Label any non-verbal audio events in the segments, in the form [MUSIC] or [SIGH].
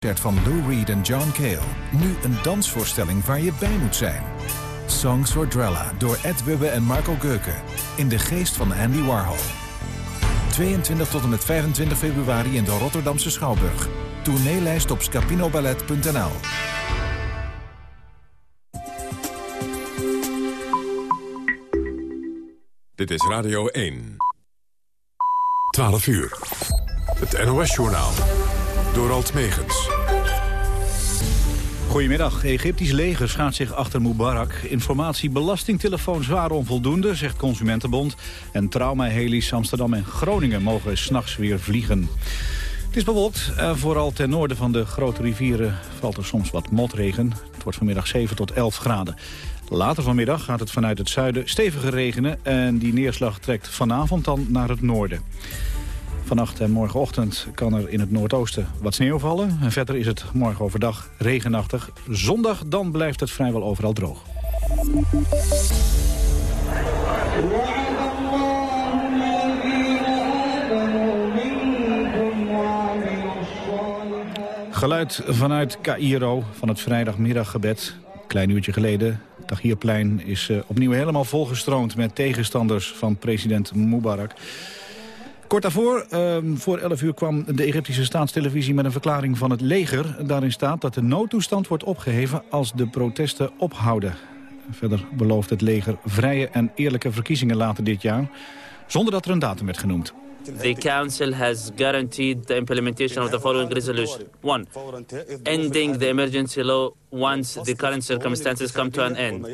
Concert van Lou Reed en John Cale. Nu een dansvoorstelling waar je bij moet zijn. Songs for Drella door Ed Wubbe en Marco Geuken. In de geest van Andy Warhol. 22 tot en met 25 februari in de Rotterdamse Schouwburg. Tourneelijst op scapinoballet.nl Dit is Radio 1. 12 uur. Het NOS-journaal. Door Alt Megens. Goedemiddag. Egyptisch leger schaadt zich achter Mubarak. Informatie belastingtelefoon zwaar onvoldoende, zegt Consumentenbond. En trauma-heli's Amsterdam en Groningen mogen s'nachts weer vliegen. Het is bewolkt. Uh, vooral ten noorden van de grote rivieren valt er soms wat motregen. Het wordt vanmiddag 7 tot 11 graden. Later vanmiddag gaat het vanuit het zuiden steviger regenen... en die neerslag trekt vanavond dan naar het noorden. Vannacht en morgenochtend kan er in het noordoosten wat sneeuw vallen. En verder is het morgen overdag regenachtig. Zondag dan blijft het vrijwel overal droog. Geluid vanuit Cairo van het vrijdagmiddaggebed. Klein uurtje geleden. Tahrirplein is uh, opnieuw helemaal volgestroomd met tegenstanders van president Mubarak. Kort daarvoor, uh, voor 11 uur, kwam de Egyptische staatstelevisie met een verklaring van het leger. Daarin staat dat de noodtoestand wordt opgeheven als de protesten ophouden. Verder belooft het leger vrije en eerlijke verkiezingen later dit jaar, zonder dat er een datum werd genoemd. The Council has guaranteed the implementation of the following resolution. One, ending the emergency law once the current circumstances come to an end.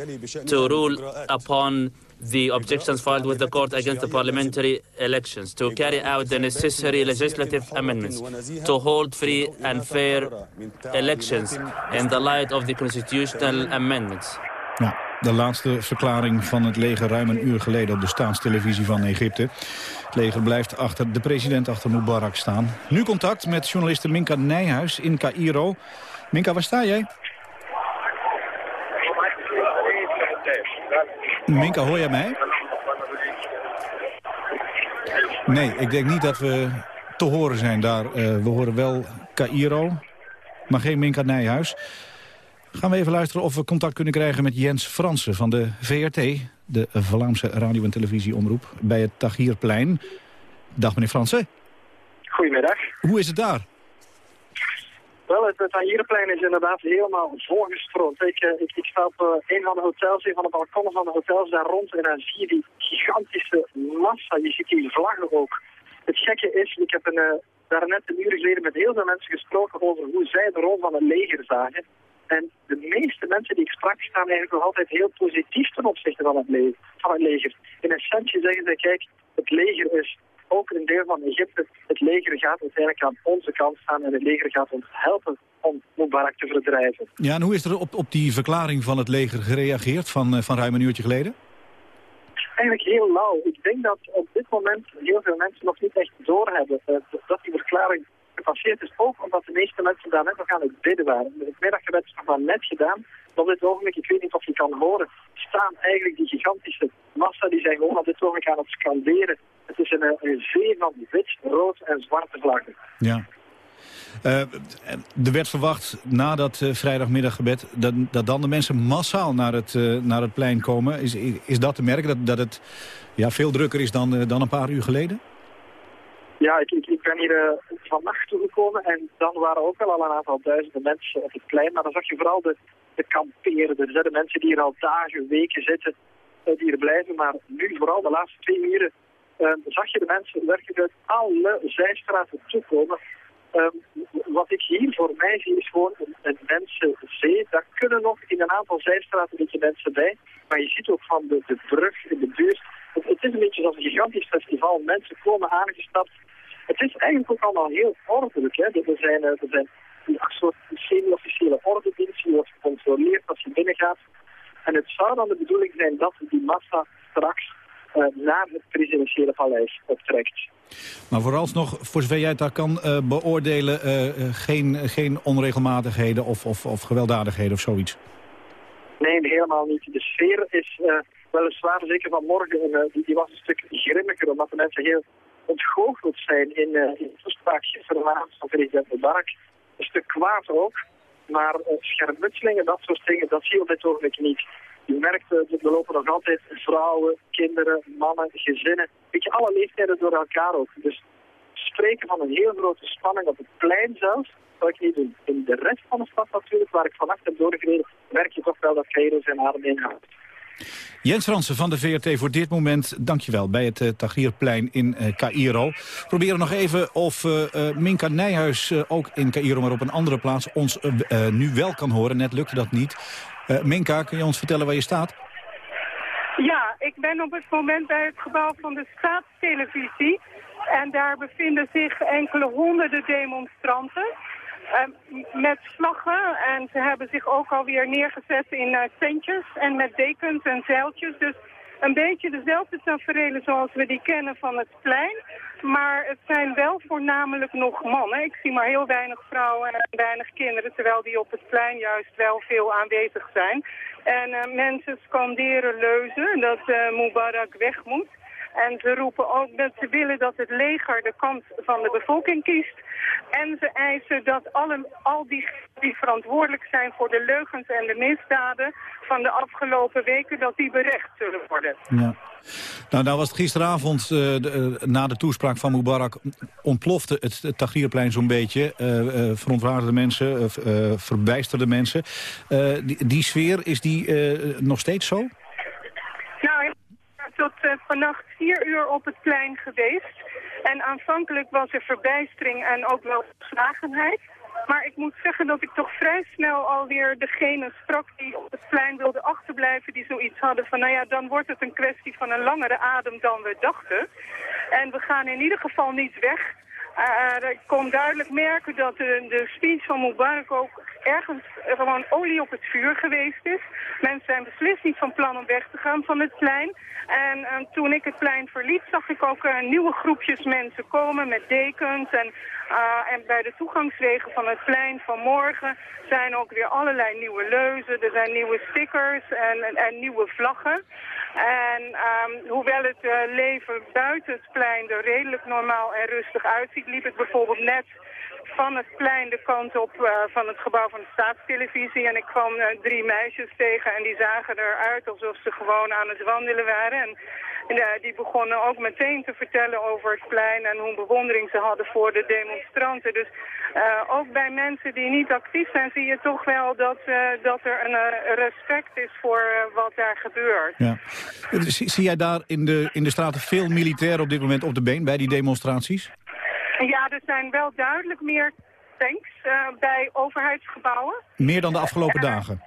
To rule upon the objections filed with the court against the parliamentary elections, to carry out the necessary legislative amendments, to hold free and fair elections in the light of the constitutional amendments. Ja, de laatste verklaring van het leger ruim een uur geleden op de staatstelevisie van Egypte. Het leger blijft achter de president, achter Mubarak staan. Nu contact met journaliste Minka Nijhuis in Cairo. Minka, waar sta jij? Minka, hoor jij mij? Nee, ik denk niet dat we te horen zijn daar. Uh, we horen wel Cairo, maar geen Minka Nijhuis. Gaan we even luisteren of we contact kunnen krijgen met Jens Fransen van de VRT... de Vlaamse radio- en televisieomroep, bij het Tahrirplein. Dag meneer Fransen. Goedemiddag. Hoe is het daar? Wel, het, het is inderdaad helemaal volgestroomd. Ik, eh, ik, ik sta op uh, een van de hotels, een van de balkonnen van de hotels daar rond... en dan zie je die gigantische massa, je ziet die vlaggen ook. Het gekke is, ik heb een, uh, daar net een uur geleden met heel veel mensen gesproken... over hoe zij de rol van het leger zagen. En de meeste mensen die ik sprak staan eigenlijk nog altijd heel positief ten opzichte van het, leger. Van het leger. In essentie zeggen ze, kijk, het leger is ook een deel van Egypte. Het leger gaat uiteindelijk aan onze kant staan en het leger gaat ons helpen om Mubarak te verdrijven. Ja, en hoe is er op, op die verklaring van het leger gereageerd van, van ruim een uurtje geleden? Eigenlijk heel lauw. Ik denk dat op dit moment heel veel mensen nog niet echt doorhebben uh, dat die verklaring gepasseerd is. Ook omdat de meeste mensen daar net nog aan het bidden waren. Het middaggebed is nog maar net gedaan. Op dit ogenblik, ik weet niet of je kan horen, staan eigenlijk die gigantische massa, die zijn gewoon op dit ogenblik aan het scanderen. Het is een, een zee van wit, rood en zwarte vlaggen. Ja. Uh, er werd verwacht na dat uh, vrijdagmiddaggebed dat, dat dan de mensen massaal naar het, uh, naar het plein komen. Is, is dat te merken dat, dat het ja, veel drukker is dan, dan een paar uur geleden? Ja, ik, ik, ik ben hier vannacht toegekomen en dan waren ook wel al een aantal duizenden mensen op het plein. Maar dan zag je vooral de, de kamperen. Er zijn mensen die hier al dagen, weken zitten, die hier blijven. Maar nu, vooral de laatste twee uren, uh, zag je de mensen werkelijk uit alle zijstraten toekomen. Um, wat ik hier voor mij zie is gewoon een, een mensenzee. Daar kunnen nog in een aantal zijstraten een beetje mensen bij. Maar je ziet ook van de, brug in de buurt. Het, is een beetje zoals een gigantisch festival. Mensen komen aangestapt. Het is eigenlijk ook allemaal heel ordelijk. Hè. Er zijn, er zijn een soort semi-officiële ordendienst. Die wordt gecontroleerd als je binnengaat. En het zou dan de bedoeling zijn dat die massa straks uh, naar het presidentiële paleis optrekt. Maar vooralsnog, voor zover jij het daar kan uh, beoordelen, uh, geen, geen onregelmatigheden of, of, of gewelddadigheden of zoiets? Nee, helemaal niet. De sfeer is weliswaar, zeker vanmorgen, die, die was een stuk grimmiger, omdat de mensen heel ontgoocheld zijn in, in de toespraak gisteravond van president Mubarak. Een stuk kwaad ook. Maar uh, schermutselingen, dat soort dingen, dat zie je op dit ogenblik niet. Je merkt, er lopen nog altijd vrouwen, kinderen, mannen, gezinnen. Weet je, alle leeftijden door elkaar ook. Dus spreken van een heel grote spanning op het plein zelfs, zou ik niet doen. In de rest van de stad natuurlijk, waar ik vannacht heb doorgereden, merk je toch wel dat Cairo zijn adem inhoudt. Jens Fransen van de VRT voor dit moment, dankjewel, bij het uh, in uh, Cairo. Proberen nog even of uh, Minka Nijhuis ook in Cairo, maar op een andere plaats, ons nu wel kan horen. Net lukte dat niet. Minka, kun je ons vertellen waar je staat? Ja, ik ben op het moment bij het gebouw van de staatstelevisie. En daar bevinden zich enkele honderden demonstranten. Uh, met vlaggen en ze hebben zich ook alweer neergezet in tentjes en met dekens en zeiltjes. Dus een beetje dezelfde tafereelen zoals we die kennen van het plein. Maar het zijn wel voornamelijk nog mannen. Ik zie maar heel weinig vrouwen en weinig kinderen, terwijl die op het plein juist wel veel aanwezig zijn. En uh, mensen scanderen leuzen dat Mubarak weg moet. En ze roepen ook dat ze willen dat het leger de kant van de bevolking kiest. En ze eisen dat alle, al die die verantwoordelijk zijn voor de leugens en de misdaden van de afgelopen weken, dat die berecht zullen worden. Ja. Nou, nou was het gisteravond, de, uh, na de toespraak van Mubarak, ontplofte het, het Tahrirplein zo'n beetje. Uh, verontwaardigde mensen, verbijsterde mensen. Die, die, sfeer, is die nog steeds zo? Tot vannacht vier uur op het plein geweest. En aanvankelijk was er verbijstering en ook wel geslagenheid. Maar ik moet zeggen dat ik toch vrij snel alweer degene sprak die op het plein wilde achterblijven. Die zoiets hadden van, nou ja, dan wordt het een kwestie van een langere adem dan we dachten. En we gaan in ieder geval niet weg. Uh, ik kon duidelijk merken dat de, de speech van Mubarak ook ergens gewoon olie op het vuur geweest is. Mensen zijn beslist niet van plan om weg te gaan van het plein. En uh, toen ik het plein verliet, zag ik ook uh, nieuwe groepjes mensen komen met dekens. En, uh, en bij de toegangswegen van het plein vanmorgen zijn ook weer allerlei nieuwe leuzen. Er zijn nieuwe stickers en, en, nieuwe vlaggen. En um, hoewel het leven buiten het plein er redelijk normaal en rustig uitziet, liep ik bijvoorbeeld net van het plein de kant op uh, van het gebouw van de staatstelevisie. En ik kwam uh, drie meisjes tegen en die zagen eruit alsof ze gewoon aan het wandelen waren. En uh, die begonnen ook meteen te vertellen over het plein en hoe bewondering ze hadden voor de demonstranten. Dus ook bij mensen die niet actief zijn zie je toch wel dat, dat er een respect is voor wat daar gebeurt. Ja. Zie, zie jij daar in de, in de straten veel militairen op dit moment op de been bij die demonstraties? Ja, er zijn wel duidelijk meer tanks uh, bij overheidsgebouwen. Meer dan de afgelopen uh, dagen?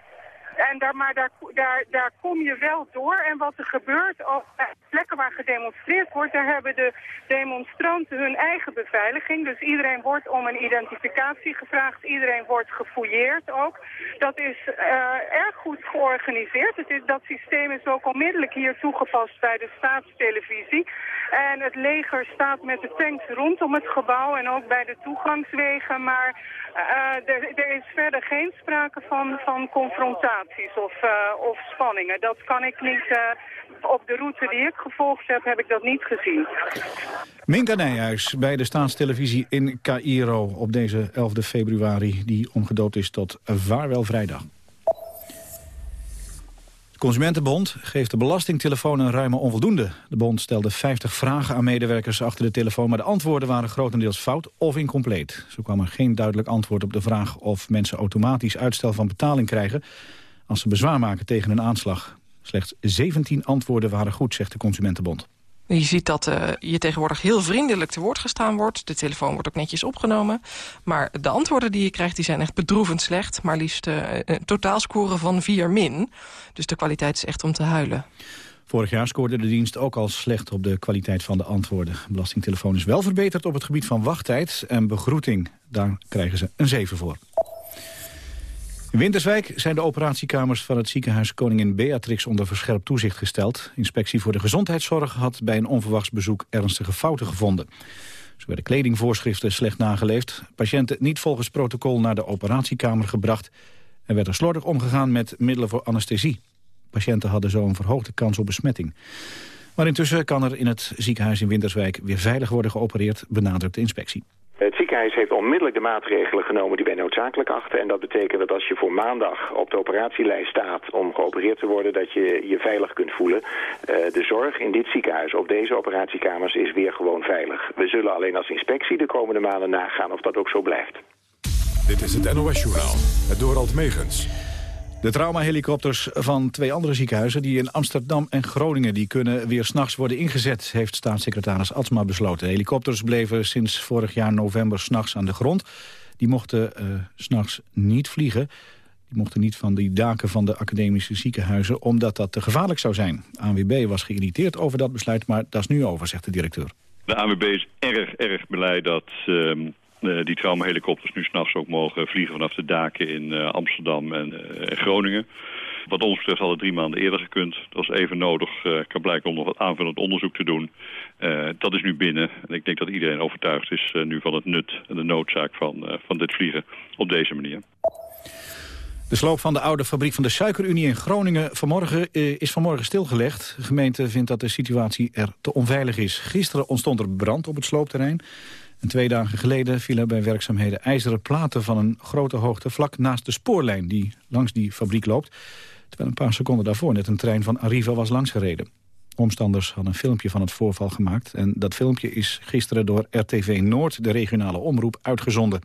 En daar, maar daar, daar, daar kom je wel door. En wat er gebeurt op plekken waar gedemonstreerd wordt... daar hebben de demonstranten hun eigen beveiliging. Dus iedereen wordt om een identificatie gevraagd. Iedereen wordt gefouilleerd ook. Dat is uh, erg goed georganiseerd. Dat systeem is ook onmiddellijk hier toegepast bij de staatstelevisie. En het leger staat met de tanks rondom het gebouw en ook bij de toegangswegen. Maar uh, er, er, is verder geen sprake van, van of, uh, of spanningen. Dat kan ik niet... Uh, op de route die ik gevolgd heb, heb ik dat niet gezien. Minka Nijhuis bij de staatstelevisie in Cairo op deze 11 februari... die omgedoopt is tot Vaarwel Vrijdag. Consumentenbond geeft de belastingtelefoon een ruime onvoldoende. De bond stelde 50 vragen aan medewerkers achter de telefoon... maar de antwoorden waren grotendeels fout of incompleet. Zo kwam er geen duidelijk antwoord op de vraag... of mensen automatisch uitstel van betaling krijgen... als ze bezwaar maken tegen een aanslag. Slechts 17 antwoorden waren goed, zegt de Consumentenbond. Je ziet dat uh, je tegenwoordig heel vriendelijk te woord gestaan wordt. De telefoon wordt ook netjes opgenomen. Maar de antwoorden die je krijgt die zijn echt bedroevend slecht. Maar liefst uh, een totaalscore van 4 min. Dus de kwaliteit is echt om te huilen. Vorig jaar scoorde de dienst ook al slecht op de kwaliteit van de antwoorden. De belastingtelefoon is wel verbeterd op het gebied van wachttijd en begroeting. Daar krijgen ze een 7 voor. In Winterswijk zijn de operatiekamers van het ziekenhuis Koningin Beatrix onder verscherpt toezicht gesteld. Inspectie voor de Gezondheidszorg had bij een onverwachts bezoek ernstige fouten gevonden. Zo werden kledingvoorschriften slecht nageleefd, patiënten niet volgens protocol naar de operatiekamer gebracht en werd er slordig omgegaan met middelen voor anesthesie. Patiënten hadden zo een verhoogde kans op besmetting. Maar intussen kan er in het ziekenhuis in Winterswijk weer veilig worden geopereerd, benadrukt de inspectie. Het ziekenhuis heeft onmiddellijk de maatregelen genomen die wij noodzakelijk achten. En dat betekent dat als je voor maandag op de operatielijst staat om geopereerd te worden, dat je je veilig kunt voelen. de zorg in dit ziekenhuis op deze operatiekamers is weer gewoon veilig. We zullen alleen als inspectie de komende maanden nagaan of dat ook zo blijft. Dit is het NOS-journaal, het Dorald Megens. De traumahelikopters van twee andere ziekenhuizen... die in Amsterdam en Groningen die kunnen weer s'nachts worden ingezet... heeft staatssecretaris Atsma besloten. De helikopters bleven sinds vorig jaar november s'nachts aan de grond. Die mochten uh, s'nachts niet vliegen. Die mochten niet van die daken van de academische ziekenhuizen... omdat dat te gevaarlijk zou zijn. ANWB was geïrriteerd over dat besluit, maar dat is nu over, zegt de directeur. De ANWB is erg, erg blij dat... Uh uh, die traumahelikopters nu s'nachts ook mogen vliegen vanaf de daken in uh, Amsterdam en uh, Groningen. Wat ons betreft hadden drie maanden eerder gekund. Dat was even nodig, kan blijken om nog wat aanvullend onderzoek te doen. dat is nu binnen. En ik denk dat iedereen overtuigd is nu van het nut en de noodzaak van, van dit vliegen op deze manier. De sloop van de oude fabriek van de Suikerunie in Groningen vanmorgen, is vanmorgen stilgelegd. De gemeente vindt dat de situatie er te onveilig is. Gisteren ontstond er brand op het sloopterrein. En twee dagen geleden vielen bij werkzaamheden ijzeren platen van een grote hoogte vlak naast de spoorlijn die langs die fabriek loopt. Terwijl een paar seconden daarvoor net een trein van Arriva was langsgereden. Omstanders hadden een filmpje van het voorval gemaakt. En dat filmpje is gisteren door RTV Noord, de regionale omroep, uitgezonden.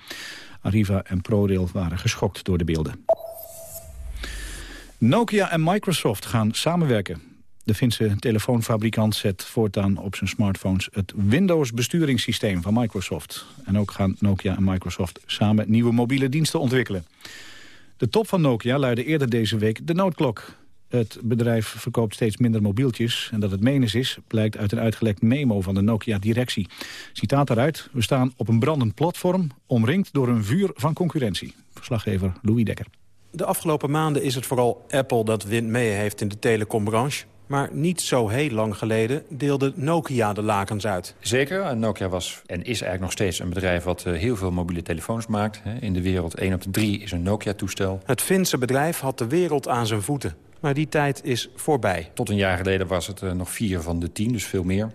Arriva en ProRail waren geschokt door de beelden. Nokia en Microsoft gaan samenwerken. De Finse telefoonfabrikant zet voortaan op zijn smartphones het Windows-besturingssysteem van Microsoft. En ook gaan Nokia en Microsoft samen nieuwe mobiele diensten ontwikkelen. De top van Nokia luidde eerder deze week de noodklok. Het bedrijf verkoopt steeds minder mobieltjes. En dat het menens is, blijkt uit een uitgelekt memo van de Nokia-directie. Citaat eruit, we staan op een brandend platform... omringd door een vuur van concurrentie. Verslaggever Louis Dekker. De afgelopen maanden is het vooral Apple dat wind mee heeft in de telecombranche. Maar niet zo heel lang geleden deelde Nokia de lakens uit. Zeker. Nokia was en is eigenlijk nog steeds een bedrijf... wat eh, heel veel mobiele telefoons maakt. In de wereld 1 op de 3 is een Nokia-toestel. Het Finse bedrijf had de wereld aan zijn voeten. Maar die tijd is voorbij. Tot een jaar geleden was het eh, nog 4 van de 10, dus veel meer.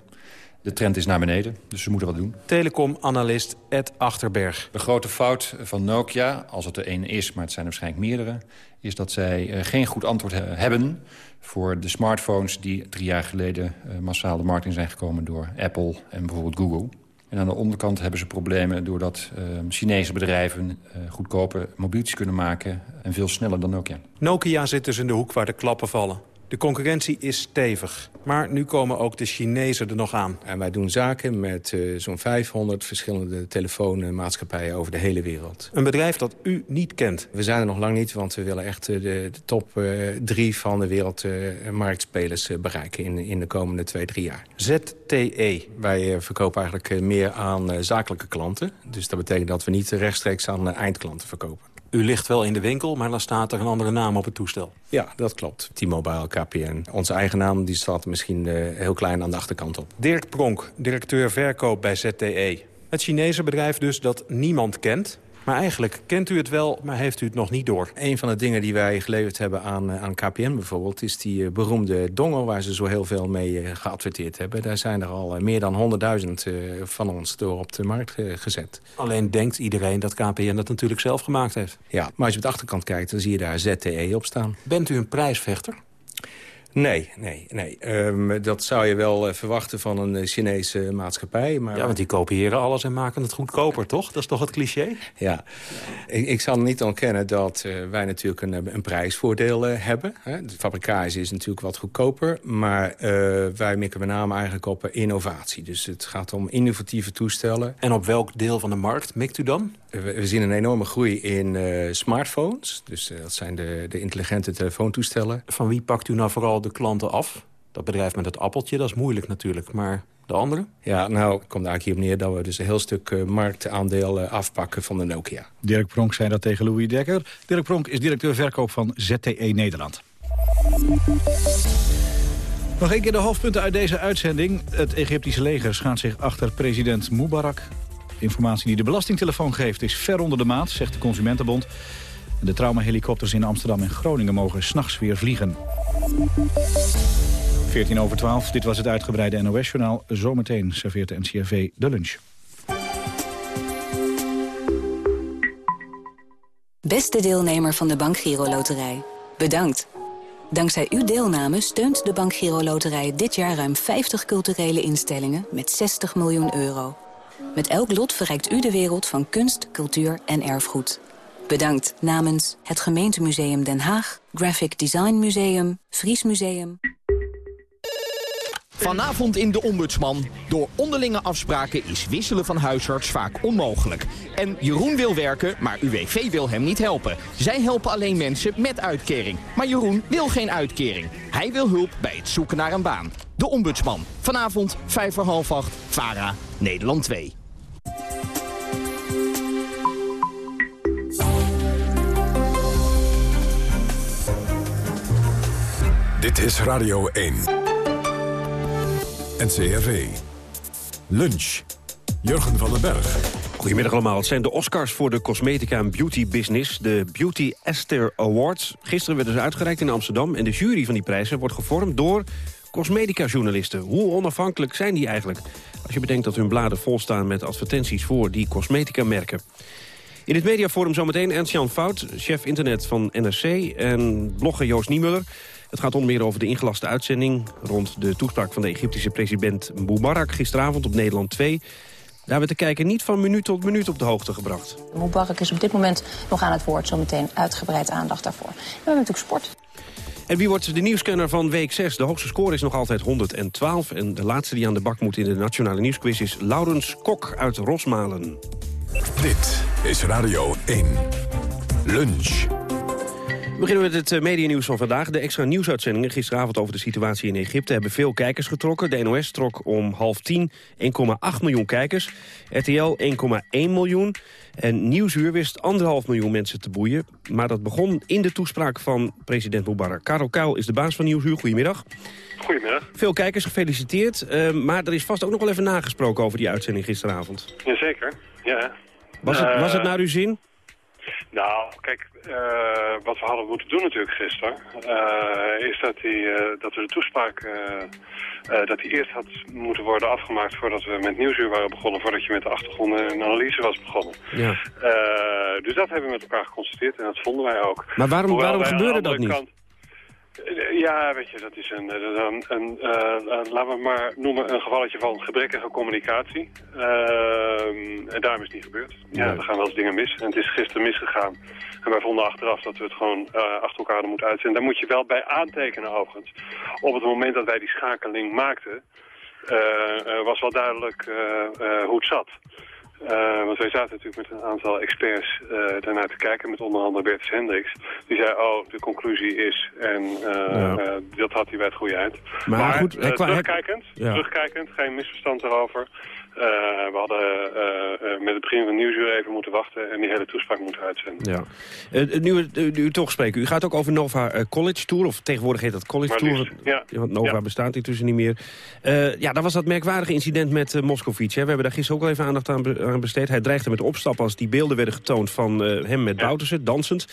De trend is naar beneden, dus ze moeten wat doen. Telecom-analyst Ed Achterberg. De grote fout van Nokia, als het er één is, maar het zijn er waarschijnlijk meerdere... is dat zij eh, geen goed antwoord hebben voor de smartphones... die drie jaar geleden uh, massaal de markt in zijn gekomen door Apple en bijvoorbeeld Google. En aan de onderkant hebben ze problemen doordat uh, Chinese bedrijven uh, goedkope mobieltjes kunnen maken... en veel sneller dan Nokia. Nokia zit dus in de hoek waar de klappen vallen. De concurrentie is stevig. Maar nu komen ook de Chinezen er nog aan. En wij doen zaken met uh, zo'n 500 verschillende telefoonmaatschappijen over de hele wereld. Een bedrijf dat u niet kent. We zijn er nog lang niet, want we willen echt de, de top uh, drie van de wereldmarktspelers uh, bereiken in, in de komende twee, drie jaar. ZTE. Wij verkopen eigenlijk meer aan zakelijke klanten. Dus dat betekent dat we niet rechtstreeks aan eindklanten verkopen. U ligt wel in de winkel, maar dan staat er een andere naam op het toestel. Ja, dat klopt. T-Mobile, KPN. Onze eigen naam die staat misschien uh, heel klein aan de achterkant op. Dirk Pronk, directeur verkoop bij ZTE. Het Chinese bedrijf dus dat niemand kent... Maar eigenlijk kent u het wel, maar heeft u het nog niet door. Een van de dingen die wij geleverd hebben aan, eh, aan KPN bijvoorbeeld... is die uh, beroemde dongel waar ze zo heel veel mee uh, geadverteerd hebben. Daar zijn er al meer dan 100.000 van ons door op de markt gezet. Alleen denkt iedereen dat KPN dat natuurlijk zelf gemaakt heeft. Ja, maar als je op de achterkant kijkt, dan zie je daar ZTE op staan. Bent u een prijsvechter? Nee, nee, nee. Um, dat zou je wel uh, verwachten van een uh, Chinese maatschappij. Maar... Ja, want die kopiëren alles en maken het goedkoper, toch? Dat is toch het cliché? Ja. Ik, ik zal niet ontkennen dat uh, wij natuurlijk een, een prijsvoordeel hebben. Hè. De fabricage is natuurlijk wat goedkoper. Maar wij mikken met name eigenlijk op innovatie. Dus het gaat om innovatieve toestellen. En op welk deel van de markt mikt u dan? We, zien een enorme groei in smartphones. Dus dat zijn de, de intelligente telefoontoestellen. Van wie pakt u nou vooral de klanten af? Dat bedrijf met het appeltje, dat is moeilijk natuurlijk. Maar de andere? Ja, nou, het komt eigenlijk hier op neer dat we dus een heel stuk uh, marktaandeel uh, afpakken van de Nokia. Dirk Pronk zei dat tegen Louis Dekker. Dirk Pronk is directeur verkoop van ZTE Nederland. Nog een keer de hoofdpunten uit deze uitzending. Het Egyptische leger schaadt zich achter president Mubarak. Informatie die de belastingtelefoon geeft is ver onder de maat, zegt de Consumentenbond. De traumahelikopters in Amsterdam en Groningen mogen s'nachts weer vliegen. 14 over 12, dit was het uitgebreide NOS-journaal. Zometeen serveert de NCRV de lunch. Beste deelnemer van de Bank Giro Loterij. Bedankt. Dankzij uw deelname steunt de Bank Giro Loterij dit jaar ruim 50 culturele instellingen met 60 miljoen euro. Met elk lot verrijkt u de wereld van kunst, cultuur en erfgoed. Bedankt namens het Gemeentemuseum Den Haag, Graphic Design Museum, Fries Museum... Vanavond in De Ombudsman. Door onderlinge afspraken is wisselen van huisarts vaak onmogelijk. En Jeroen wil werken, maar UWV wil hem niet helpen. Zij helpen alleen mensen met uitkering. Maar Jeroen wil geen uitkering. Hij wil hulp bij het zoeken naar een baan. De Ombudsman. Vanavond, vijf voor half acht. VARA, Nederland 2. Dit is Radio 1. NCRV. Lunch. Jurgen van den Berg. Goedemiddag allemaal. Het zijn de Oscars voor de cosmetica en beauty business. De Beauty Esther Awards. Gisteren werden ze uitgereikt in Amsterdam. En de jury van die prijzen wordt gevormd door cosmetica-journalisten. Hoe onafhankelijk zijn die eigenlijk? Als je bedenkt dat hun bladen volstaan met advertenties voor die cosmetica-merken. In het mediaforum zometeen Ernst-Jan Fout, chef internet van NRC... en blogger Joost Niemuller. Het gaat onder meer over de ingelaste uitzending... rond de toespraak van de Egyptische president Mubarak gisteravond op Nederland 2. Daar werd de kijker niet van minuut tot minuut op de hoogte gebracht. Mubarak is op dit moment nog aan het woord. Zometeen uitgebreid aandacht daarvoor. We hebben natuurlijk sport. En wie wordt de nieuwscanner van week 6? De hoogste score is nog altijd 112. En de laatste die aan de bak moet in de Nationale Nieuwsquiz is Laurens Kok uit Rosmalen. Dit is Radio 1. Lunch. We beginnen met het eh, medianieuws van vandaag. De extra nieuwsuitzendingen gisteravond over de situatie in Egypte... hebben veel kijkers getrokken. De NOS trok om half tien 1,8 miljoen kijkers. RTL 1,1 miljoen. En Nieuwsuur wist anderhalf miljoen mensen te boeien. Maar dat begon in de toespraak van president Mubarak. Karel Kuil is de baas van Nieuwsuur. Goedemiddag. Goedemiddag. Veel kijkers, gefeliciteerd. Uh, maar er is vast ook nog wel even nagesproken over die uitzending gisteravond. Jazeker, ja. Was het, was het naar uw zin? Nou, kijk, uh, wat we hadden moeten doen natuurlijk gisteren... Uh, is dat, die, uh, dat we de toespraak... dat die eerst had moeten worden afgemaakt voordat we met Nieuwsuur waren begonnen... voordat je met de achtergrond en analyse was begonnen. Ja. dus dat hebben we met elkaar geconstateerd en dat vonden wij ook. Maar waarom, waarom gebeurde dat niet? Kant, ja, weet je, dat is een, een, een, een, laten we maar noemen, een gevalletje van gebrekkige communicatie. Uh, en daarom is het niet gebeurd. Ja, er gaan wel eens dingen mis. En het is gisteren misgegaan. En wij vonden achteraf dat we het gewoon uh, achter elkaar moeten uitzenden. Daar moet je wel bij aantekenen overigens. Op het moment dat wij die schakeling maakten, was wel duidelijk hoe het zat. Uh, want wij zaten natuurlijk met een aantal experts uh, daarnaar te kijken, met onder andere Bertus Hendricks. Die zei, oh, de conclusie is, en uh, ja. dat had hij bij het goede eind. Maar, maar goed, terugkijkend, ja. terugkijkend, geen misverstand erover. Uh, we hadden uh, uh, met het begin van Nieuwsuur even moeten wachten en die hele toespraak moeten uitzenden. Ja. nu u, u toch spreken, u gaat ook over Nova College Tour, of tegenwoordig heet dat College Tour, ja. want Nova ja. bestaat intussen niet meer. ja, daar was dat merkwaardige incident met uh, Moscovici. We hebben daar gisteren ook al even aandacht aan, be aan, besteed. Hij dreigde met opstappen als die beelden werden getoond van hem met ja. Boutersen, dansend.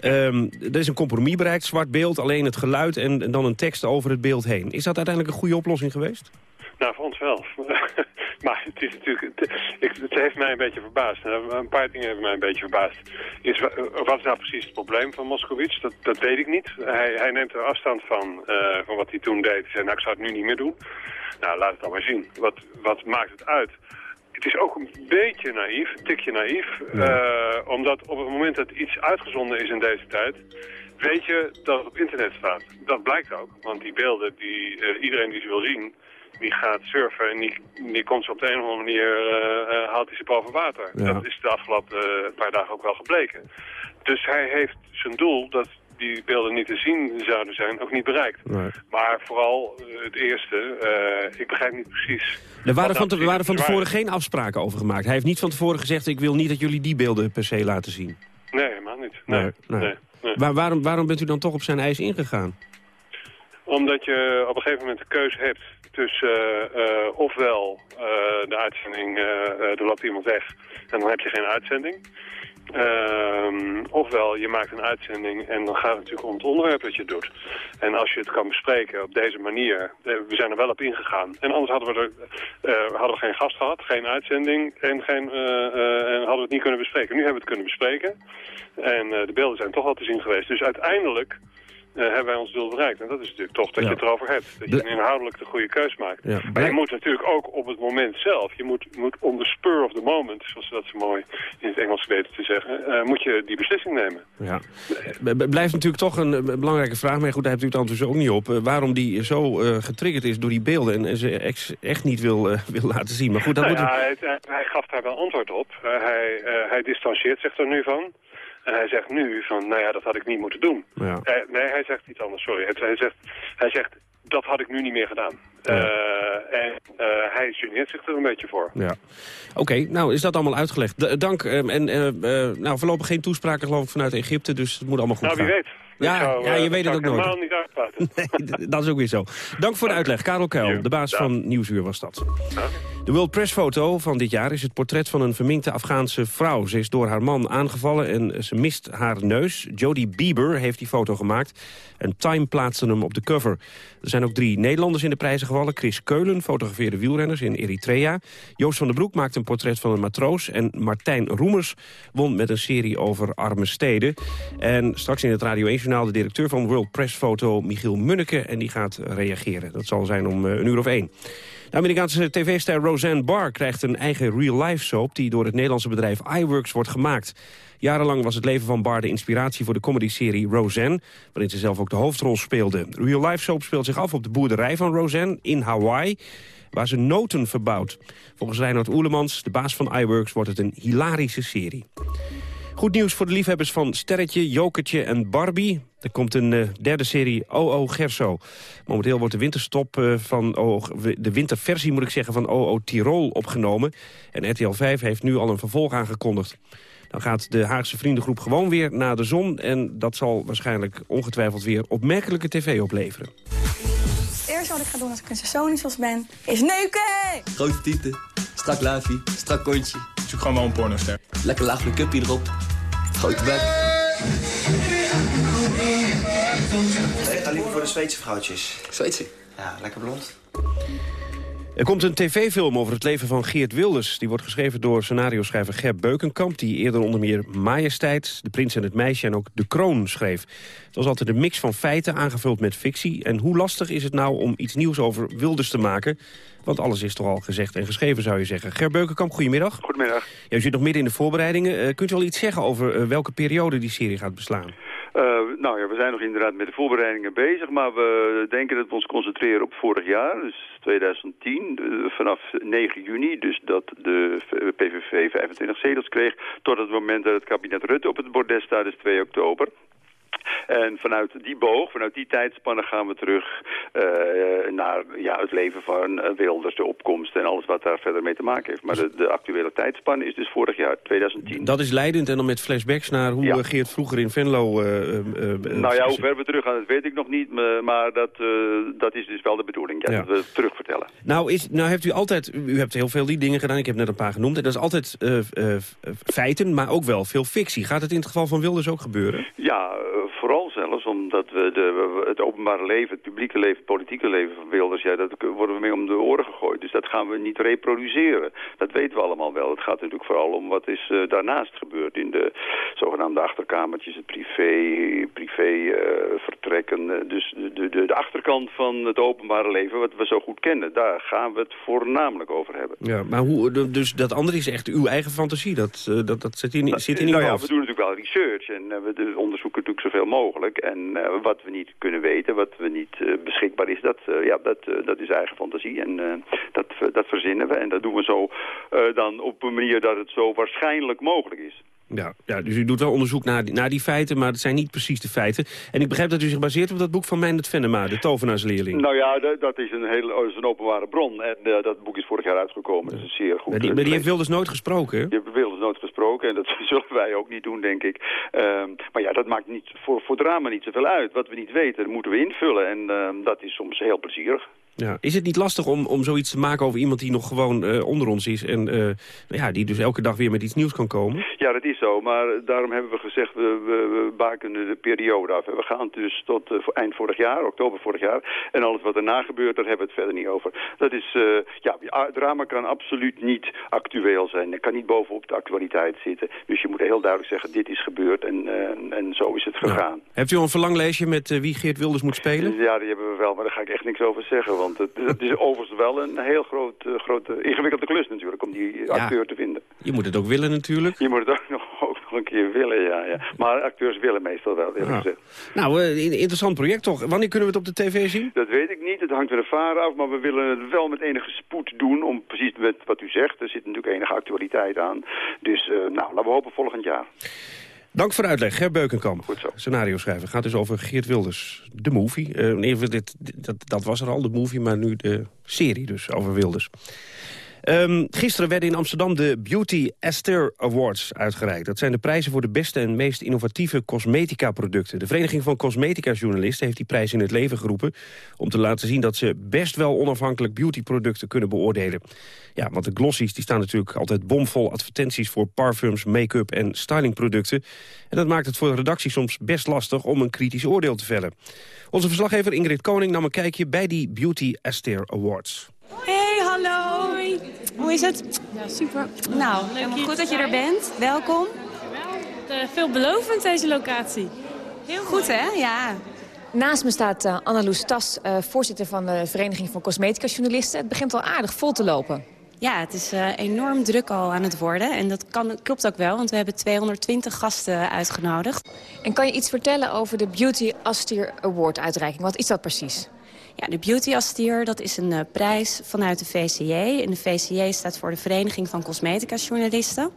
Um, er is een compromis bereikt, zwart beeld, alleen het geluid en, en dan een tekst over het beeld heen. Is dat uiteindelijk een goede oplossing geweest? Nou, voor ons wel. [LAUGHS] maar het is natuurlijk, het, het, heeft mij een beetje verbaasd. Een paar dingen hebben mij een beetje verbaasd. Is, wat is nou precies het probleem van Moskowitz? Dat, dat weet ik niet. Hij, hij neemt er afstand van, uh, van wat hij toen deed. Hij zei, nou, ik zou het nu niet meer doen. Nou, laat het dan maar zien. Wat, wat maakt het uit? Het is ook een beetje naïef, een tikje naïef. Ja. Uh, omdat op het moment dat iets uitgezonden is in deze tijd weet je dat het op internet staat. Dat blijkt ook, want die beelden, die, uh, iedereen die ze wil zien, die gaat surfen en die, die komt ze op de een of andere manier, uh, uh, haalt hij ze boven water. Ja. Dat is de afgelopen uh, paar dagen ook wel gebleken. Dus hij heeft zijn doel, dat die beelden niet te zien zouden zijn, ook niet bereikt. Nee. Maar vooral het eerste, ik begrijp niet precies... Er waren van, te, waren van tevoren geen afspraken over gemaakt. Hij heeft niet van tevoren gezegd, ik wil niet dat jullie die beelden per se laten zien. Nee, helemaal niet. Nee, nee. nee. nee. Maar waarom, waarom bent u dan toch op zijn eis ingegaan? Omdat je op een gegeven moment de keuze hebt tussen uh, uh, ofwel uh, de uitzending, er loopt iemand weg en dan heb je geen uitzending. Ehm, ofwel, je maakt een uitzending en dan gaat het natuurlijk om het onderwerp dat je doet. En als je het kan bespreken op deze manier, eh, we zijn er wel op ingegaan. En anders hadden we, er, eh, hadden we geen gast gehad, geen uitzending en, geen, eh, en hadden we het niet kunnen bespreken. Nu hebben we het kunnen bespreken en de beelden zijn toch al te zien geweest. Dus uiteindelijk hebben wij ons doel bereikt. En dat is natuurlijk toch dat je het erover hebt. Dat je inhoudelijk de goede keus maakt. Maar je moet natuurlijk ook op het moment zelf, je moet, moet on the spur of the moment, zoals ze dat zo mooi in het Engels weten te zeggen, uh, moet je die beslissing nemen. Ja. Blijft natuurlijk toch een, belangrijke vraag, maar goed, daar hebt u het antwoord ook niet op. Uh, waarom die zo getriggerd is door die beelden en ze ex, echt niet wil, [LAUGHS] wil laten zien. Maar goed, dat nou moet ja, hij, hij, gaf daar wel antwoord op. hij, hij distancieert zich er nu van. En hij zegt nu van, nou ja, dat had ik niet moeten doen. Ja. Eh, nee, hij zegt iets anders, sorry. Hij zegt, hij zegt, dat had ik nu niet meer gedaan. Ja. Uh, en uh, hij geneert zich er een beetje voor. Ja. Oké, nou is dat allemaal uitgelegd. D dank. Um, en uh, nou, voorlopig geen toespraken geloof ik vanuit Egypte, dus het moet allemaal goed nou, gaan. wie Ja, zou, ja, je weet het ook nooit. helemaal niet uitpraten. [LAUGHS] nee, dat is ook weer zo. Dank voor de uitleg. Karel Kuil, de baas van Nieuwsuur was dat. De World Press foto van dit jaar is het portret van een verminkte Afghaanse vrouw. Ze is door haar man aangevallen en ze mist haar neus. Jodie Bieber heeft die foto gemaakt en Time plaatste hem op de cover. Er zijn ook drie Nederlanders in de prijzen gevallen. Chris Keulen fotografeerde wielrenners in Eritrea. Joost van der Broek maakte een portret van een matroos. En Martijn Roemers won met een serie over arme steden. En straks in het Radio 1-journaal de directeur van World Press Foto, Michiel Munneke. En die gaat reageren. Dat zal zijn om een uur of één. De Amerikaanse tv-ster Roseanne Barr krijgt een eigen real-life soap... die door het Nederlandse bedrijf iWorks wordt gemaakt. Jarenlang was het leven van Barr de inspiratie voor de comedyserie Roseanne... waarin ze zelf ook de hoofdrol speelde. Real-life soap speelt zich af op de boerderij van Roseanne in Hawaii waar ze noten verbouwt. Volgens Reinhard Oelemans, de baas van iWorks, wordt het een hilarische serie. Goed nieuws voor de liefhebbers van Sterretje, Jokertje en Barbie. Er komt een uh, derde serie OO Gerso. Momenteel wordt de winterstop uh, van de winterversie moet ik zeggen, van OO Tirol opgenomen. En RTL 5 heeft nu al een vervolg aangekondigd. Dan gaat de Haagse vriendengroep gewoon weer naar de zon. En dat zal waarschijnlijk ongetwijfeld weer opmerkelijke tv opleveren. Het eerste wat ik ga doen als ik een Sonisos ben, is neuken! Grote tieten, strak laafje, strak kontje. Zoek gewoon wel een pornoster. Lekker laag make-upje erop. Grote bek. Echt alleen voor de Zweedse vrouwtjes. Zweedse? Ja, lekker blond. Er komt een tv-film over het leven van Geert Wilders. Die wordt geschreven door scenario-schrijver Ger Beukenkamp... die eerder onder meer Majesteit, De Prins en het Meisje... en ook De Kroon schreef. Het was altijd een mix van feiten aangevuld met fictie. En hoe lastig is het nou om iets nieuws over Wilders te maken? Want alles is toch al gezegd en geschreven, zou je zeggen. Ger Beukenkamp, goedemiddag. Goedemiddag. Ja, u zit nog midden in de voorbereidingen. Uh, kunt u al iets zeggen over uh, welke periode die serie gaat beslaan? Uh, nou ja, we zijn nog inderdaad met de voorbereidingen bezig, maar we denken dat we ons concentreren op vorig jaar, dus 2010, uh, vanaf 9 juni, dus dat de PVV 25 zetels kreeg, tot het moment dat het kabinet Rutte op het bordes staat, dus 2 oktober. En vanuit die boog, vanuit die tijdspannen gaan we terug uh, naar ja, het leven van uh, Wilders, de opkomst en alles wat daar verder mee te maken heeft. Maar de, de actuele tijdspanne is dus vorig jaar, 2010. Dat is leidend en dan met flashbacks naar hoe ja. Geert vroeger in Venlo... Uh, nou ja, hoe ver we terug gaan, dat weet ik nog niet. Maar dat, dat is dus wel de bedoeling, ja, ja. dat we terug vertellen. Nou, is, nou heeft u altijd, u hebt heel veel die dingen gedaan, ik heb net een paar genoemd. En dat is altijd feiten, maar ook wel veel fictie. Gaat het in het geval van Wilders ook gebeuren? Ja, vooral zelfs omdat we de, het openbare leven, het publieke leven, het politieke leven van Wilders, ja, dat worden we mee om de oren gegooid. Dus dat gaan we niet reproduceren. Dat weten we allemaal wel. Het gaat natuurlijk vooral om wat is uh, daarnaast gebeurd in de zogenaamde achterkamertjes, het privé, privé uh, vertrekken. Uh, dus de, de, de achterkant van het openbare leven, wat we zo goed kennen, daar gaan we het voornamelijk over hebben. Ja, maar hoe, dus dat andere is echt uw eigen fantasie? Dat, dat, dat zit in, nou, zit in uw nou ja, we doen natuurlijk wel research en we onderzoeken natuurlijk zoveel mogelijk. En uh, wat we niet kunnen weten, wat we niet uh, beschikbaar is, dat, uh, ja, dat, dat is eigen fantasie. En dat, dat verzinnen we. En dat doen we zo dan op een manier dat het zo waarschijnlijk mogelijk is. Ja, ja, dus u doet wel onderzoek naar die, naar die feiten, maar het zijn niet precies de feiten. En ik begrijp dat u zich baseert op dat boek van Meindert Venema, de tovenaarsleerling. Nou ja, dat, is een heel is een openbare bron. En uh, dat boek is vorig jaar uitgekomen. Dat is zeer goed. Maar die, maar die heeft Wilders nooit gesproken, hè? Die heeft Wilders nooit gesproken en dat [LAUGHS] zullen wij ook niet doen, denk ik. Um, maar ja, dat maakt niet, voor, voor drama niet zoveel uit. Wat we niet weten, moeten we invullen. En um, dat is soms heel plezierig. Ja. Is het niet lastig om, om zoiets te maken over iemand die nog gewoon uh, onder ons is... en uh, nou ja, die dus elke dag weer met iets nieuws kan komen? Ja, dat is zo. Maar daarom hebben we gezegd, we, we, we baken de periode af. We gaan dus tot uh, eind vorig jaar, oktober vorig jaar. En alles wat daarna gebeurt, daar hebben we het verder niet over. Dat is, ja, drama kan absoluut niet actueel zijn. Het kan niet bovenop de actualiteit zitten. Dus je moet heel duidelijk zeggen, dit is gebeurd en, en zo is het gegaan. Hebt u al een verlanglijstje met wie Geert Wilders moet spelen? Ja, die hebben we wel, maar daar ga ik echt niks over zeggen. Want het, het is overigens wel een heel groot, uh, grote, ingewikkelde klus natuurlijk om die ja. acteur te vinden. Je moet het ook willen natuurlijk. Je moet het ook [LAUGHS] nog, ook nog een keer willen, ja, ja. Maar acteurs willen meestal wel, eerlijk ja. gezegd. Nou, uh, interessant project toch. Wanneer kunnen we het op de tv zien? Dat weet ik niet. Het hangt van de varen af. Maar we willen het wel met enige spoed doen. Om precies met wat u zegt. Er zit natuurlijk enige actualiteit aan. Dus, uh, nou, laten we hopen volgend jaar. Dank voor de uitleg, Ger Beukenkamp. Goed zo. Scenario schrijven. Gaat dus over Geert Wilders. De movie. Uh, dit, dat, dat was er al, de movie, maar nu de serie dus over Wilders. Um, gisteren werden in Amsterdam de Beauty Esther Awards uitgereikt. Dat zijn de prijzen voor de beste en meest innovatieve cosmetica-producten. De Vereniging van Cosmetica-journalisten heeft die prijs in het leven geroepen... om te laten zien dat ze best wel onafhankelijk beautyproducten kunnen beoordelen. Ja, want de glossies die staan natuurlijk altijd bomvol advertenties... voor parfums, make-up en stylingproducten. En dat maakt het voor de redactie soms best lastig om een kritisch oordeel te vellen. Onze verslaggever Ingrid Koning nam een kijkje bij die Beauty Esther Awards. Hey, hallo. Hoi. Hoe is het? Ja, super. Nou, helemaal goed dat je er bent. Welkom. Uh, veelbelovend deze locatie. Heel goed, hè? Ja. Naast me staat uh, Anneloes Tas, uh, voorzitter van de Vereniging van Cosmetica-journalisten. Het begint al aardig vol te lopen. Ja, het is uh, enorm druk al aan het worden. En dat kan, klopt ook wel, want we hebben 220 gasten uitgenodigd. En kan je iets vertellen over de Beauty Astier Award uitreiking? Wat is dat precies? Ja, de Beauty Astier, dat is een uh, prijs vanuit de VCJ. En de VCJ staat voor de Vereniging van Cosmetica Journalisten.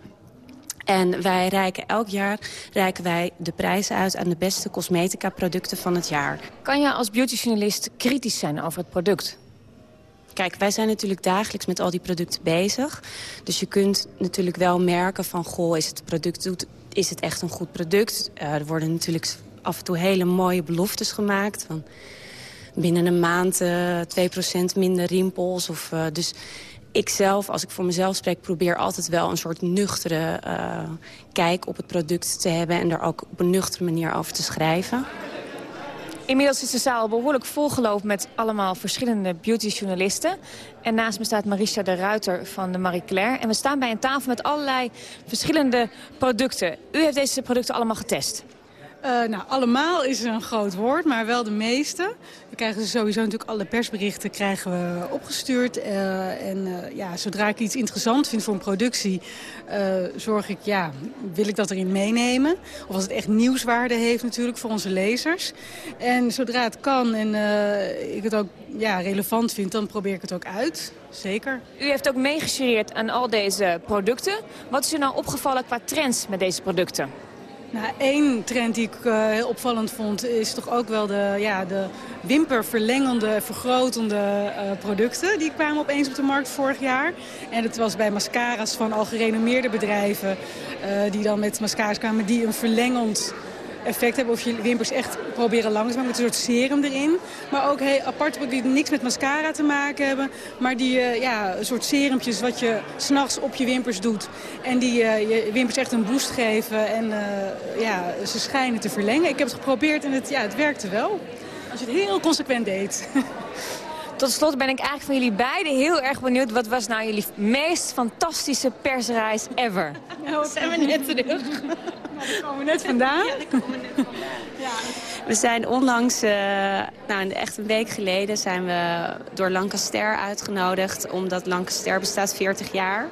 En wij reiken elk jaar reiken wij de prijzen uit aan de beste cosmetica producten van het jaar. Kan je als beautyjournalist kritisch zijn over het product? Kijk, wij zijn natuurlijk dagelijks met al die producten bezig. Dus je kunt natuurlijk wel merken van... goh, is het product is het echt een goed product? Uh, er worden natuurlijk af en toe hele mooie beloftes gemaakt. Van binnen een maand uh, 2% minder rimpels. Of, uh, dus ik zelf, als ik voor mezelf spreek... probeer altijd wel een soort nuchtere uh, kijk op het product te hebben... en er ook op een nuchtere manier over te schrijven. Inmiddels is de zaal behoorlijk volgelopen met allemaal verschillende beautyjournalisten. En naast me staat Marisha de Ruiter van de Marie Claire. En we staan bij een tafel met allerlei verschillende producten. U heeft deze producten allemaal getest. Uh, nou, allemaal is een groot woord, maar wel de meeste. Krijgen sowieso natuurlijk alle persberichten krijgen we opgestuurd. Uh, en uh, ja, zodra ik iets interessant vind voor een productie, zorg ik, ja, wil ik dat erin meenemen. Of als het echt nieuwswaarde heeft natuurlijk voor onze lezers. En zodra het kan en ik het ook ja, relevant vind, dan probeer ik het ook uit. Zeker. U heeft ook meegesureerd aan al deze producten. Wat is u nou opgevallen qua trends met deze producten? Nou, één trend die ik uh, heel opvallend vond is toch ook wel de, ja, de wimperverlengende, vergrotende uh, producten. Die kwamen opeens op de markt vorig jaar. En het was bij mascara's van al gerenommeerde bedrijven uh, die dan met mascara's kwamen die een verlengend effect hebben. Of je wimpers echt proberen lang te maken met een soort serum erin. Maar ook heel aparte die niks met mascara te maken hebben. Maar die uh, ja, een soort serumpjes wat je s'nachts op je wimpers doet. En die uh, je wimpers echt een boost geven. En uh, ja, ze schijnen te verlengen. Ik heb het geprobeerd en het, ja, het werkte wel. Als je het heel consequent deed. [LAUGHS] Tot slot ben ik eigenlijk van jullie beiden heel erg benieuwd. Wat was nou jullie meest fantastische persreis ever? [LAUGHS] Ja, zijn we net terug. [LAUGHS] komen we net vandaan. Ja, komen we net vandaan. Ja. We zijn onlangs, uh, nou echt een week geleden, zijn we door Lancaster uitgenodigd. Omdat Lancaster bestaat 40 jaar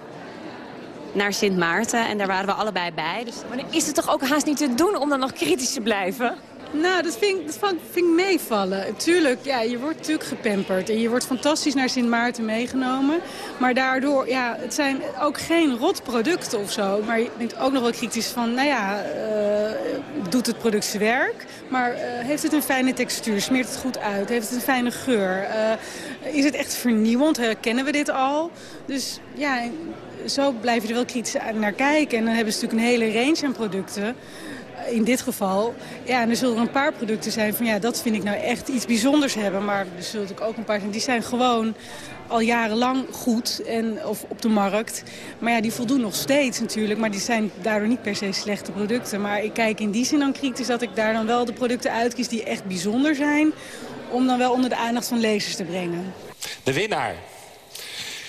naar Sint Maarten. En daar waren we allebei bij. Dus... Maar dan is het toch ook haast niet te doen om dan nog kritisch te blijven? Nou, dat vind, dat vind ik meevallen. Tuurlijk, ja, je wordt natuurlijk gepamperd. En je wordt fantastisch naar Sint Maarten meegenomen. Maar daardoor, ja, het zijn ook geen rot producten of zo. Maar je bent ook nog wel kritisch van, nou ja, uh, doet het product zijn werk? Maar uh, heeft het een fijne textuur? Smeert het goed uit? Heeft het een fijne geur? Uh, is het echt vernieuwend? Herkennen we dit al? Dus ja, zo blijf je er wel kritisch naar kijken. En dan hebben ze natuurlijk een hele range aan producten in dit geval, ja, en er zullen er een paar producten zijn van ja, dat vind ik nou echt iets bijzonders hebben. Maar er zullen ook een paar zijn, die zijn gewoon al jarenlang goed en, of op de markt. Maar ja, die voldoen nog steeds natuurlijk. Maar die zijn daardoor niet per se slechte producten. Maar ik kijk in die zin dan kritisch dat ik daar dan wel de producten uitkies die echt bijzonder zijn. Om dan wel onder de aandacht van lezers te brengen. De winnaar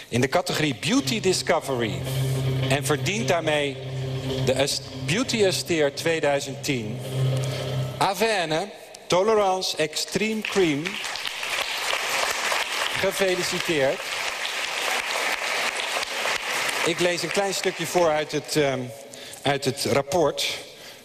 in de categorie Beauty Discovery. En verdient daarmee de Beauty Asteer 2010. Avene Tolerance Extreme Cream. Gefeliciteerd. Ik lees een klein stukje voor uit het, uh, uit het rapport.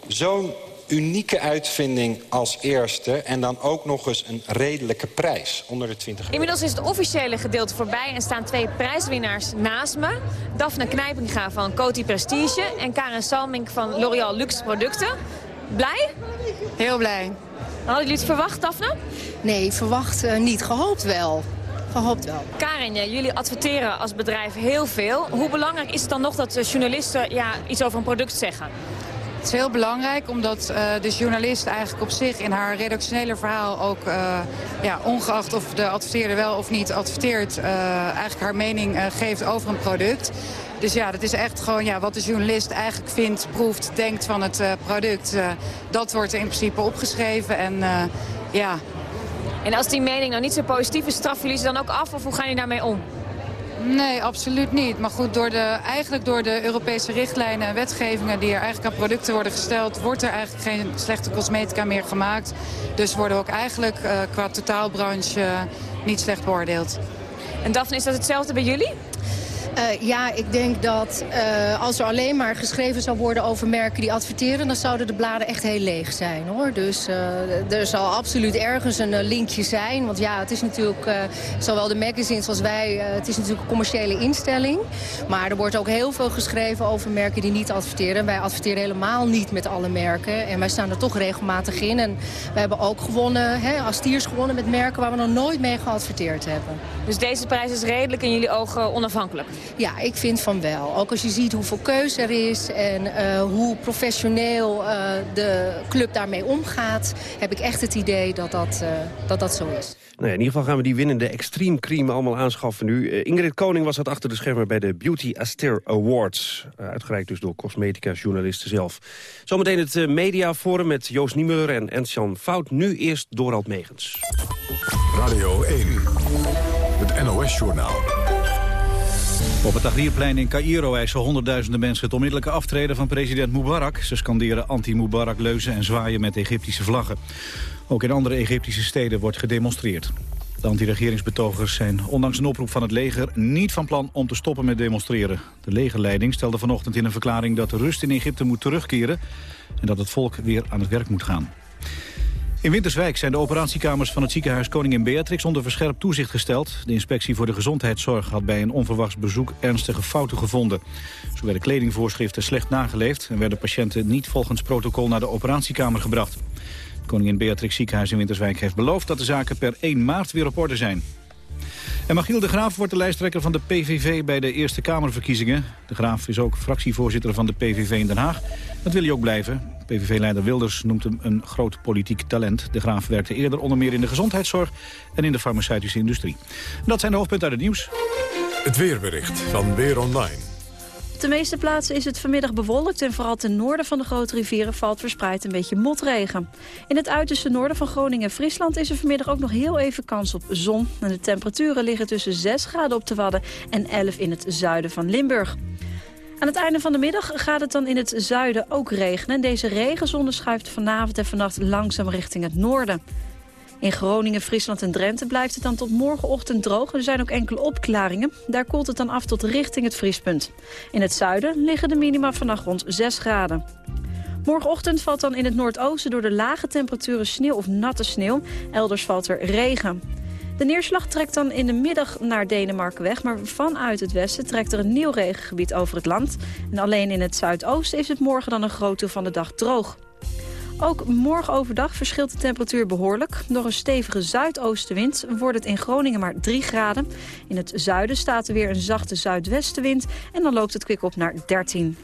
Zo'n unieke uitvinding als eerste... en dan ook nog eens een redelijke prijs, onder de 20 euro. Inmiddels is het officiële gedeelte voorbij en staan twee prijswinnaars naast me. Daphne Knijpinga van Coty Prestige en Karen Salmink van L'Oréal Luxe Producten. Blij? Heel blij. Hadden jullie het verwacht, Daphne? Nee, verwacht uh, niet. Gehoopt wel. Gehoopt wel. Karin, jullie adverteren als bedrijf heel veel. Hoe belangrijk is het dan nog dat journalisten ja, iets over een product zeggen? Het is heel belangrijk omdat uh, de journalist eigenlijk op zich in haar redactionele verhaal ook, uh, ja, ongeacht of de adverteerder wel of niet adverteert, uh, eigenlijk haar mening geeft over een product. Dus ja, dat is echt gewoon ja, wat de journalist eigenlijk vindt, proeft, denkt van het product. dat wordt in principe opgeschreven en ja, en als die mening nou niet zo positief is, straffen jullie ze dan ook af of hoe gaan jullie daarmee om? Nee, absoluut niet. Maar goed, door de, eigenlijk door de Europese richtlijnen en wetgevingen... die er eigenlijk aan producten worden gesteld... wordt er eigenlijk geen slechte cosmetica meer gemaakt. Dus worden ook eigenlijk uh, qua totaalbranche niet slecht beoordeeld. En Daphne, is dat hetzelfde bij jullie? Uh, ja, ik denk dat uh, als er alleen maar geschreven zou worden over merken die adverteren... dan zouden de bladen echt heel leeg zijn, hoor. Dus uh, er zal absoluut ergens een linkje zijn. Want ja, het is natuurlijk, zowel de magazines als wij... het is natuurlijk een commerciële instelling. Maar er wordt ook heel veel geschreven over merken die niet adverteren. Wij adverteren helemaal niet met alle merken. En wij staan er toch regelmatig in. En we hebben ook gewonnen, hè, Astiers gewonnen met merken... waar we nog nooit mee geadverteerd hebben. Dus deze prijs is redelijk in jullie ogen onafhankelijk? Ja, ik vind van wel. Ook als je ziet hoeveel keuze er is en uh, hoe professioneel uh, de club daarmee omgaat... heb ik echt het idee dat dat, uh, dat, dat zo is. Nou ja, in ieder geval gaan we die winnende Extreme Cream allemaal aanschaffen nu. Uh, Ingrid Koning was dat achter de schermen bij de Beauty Aster Awards. Uh, uitgereikt dus door cosmetica-journalisten zelf. Zometeen het uh, mediaforum met Joost Niemuller en Ernst-Jan Fout. Nu eerst Dorald Megens. Radio 1, het NOS-journaal. Op het Tahrirplein in Cairo eisen honderdduizenden mensen het onmiddellijke aftreden van president Mubarak. Ze scanderen anti-Mubarak-leuzen en zwaaien met Egyptische vlaggen. Ook in andere Egyptische steden wordt gedemonstreerd. De anti-regeringsbetogers zijn ondanks een oproep van het leger niet van plan om te stoppen met demonstreren. De legerleiding stelde vanochtend in een verklaring dat de rust in Egypte moet terugkeren en dat het volk weer aan het werk moet gaan. In Winterswijk zijn de operatiekamers van het ziekenhuis Koningin Beatrix onder verscherpt toezicht gesteld. De inspectie voor de gezondheidszorg had bij een onverwachts bezoek ernstige fouten gevonden. Zo werden kledingvoorschriften slecht nageleefd en werden patiënten niet volgens protocol naar de operatiekamer gebracht. Koningin Beatrix ziekenhuis in Winterswijk heeft beloofd dat de zaken per 1 maart weer op orde zijn. En Magiel de Graaf wordt de lijsttrekker van de PVV bij de Eerste Kamerverkiezingen. De Graaf is ook fractievoorzitter van de PVV in Den Haag. Dat wil hij ook blijven. PVV-leider Wilders noemt hem een groot politiek talent. De Graaf werkte eerder onder meer in de gezondheidszorg en in de farmaceutische industrie. Dat zijn de hoofdpunten uit het nieuws. Het weerbericht van Weer Online. De meeste plaatsen is het vanmiddag bewolkt... en vooral ten noorden van de grote rivieren valt verspreid een beetje motregen. In het uiterste noorden van Groningen en Friesland... is er vanmiddag ook nog heel even kans op zon. En de temperaturen liggen tussen 6 graden op de Wadden... en 11 in het zuiden van Limburg. Aan het einde van de middag gaat het dan in het zuiden ook regenen. En deze regenzone schuift vanavond en vannacht langzaam richting het noorden. In Groningen, Friesland en Drenthe blijft het dan tot morgenochtend droog. Er zijn ook enkele opklaringen. Daar koelt het dan af tot richting het vriespunt. In het zuiden liggen de minima vannacht rond 6 graden. Morgenochtend valt dan in het noordoosten door de lage temperaturen sneeuw of natte sneeuw. Elders valt er regen. De neerslag trekt dan in de middag naar Denemarken weg... maar vanuit het westen trekt er een nieuw regengebied over het land. En alleen in het zuidoosten is het morgen dan een groot deel van de dag droog. Ook morgen overdag verschilt de temperatuur behoorlijk. Door een stevige zuidoostenwind wordt het in Groningen maar 3 graden. In het zuiden staat er weer een zachte zuidwestenwind... en dan loopt het kwik op naar 13.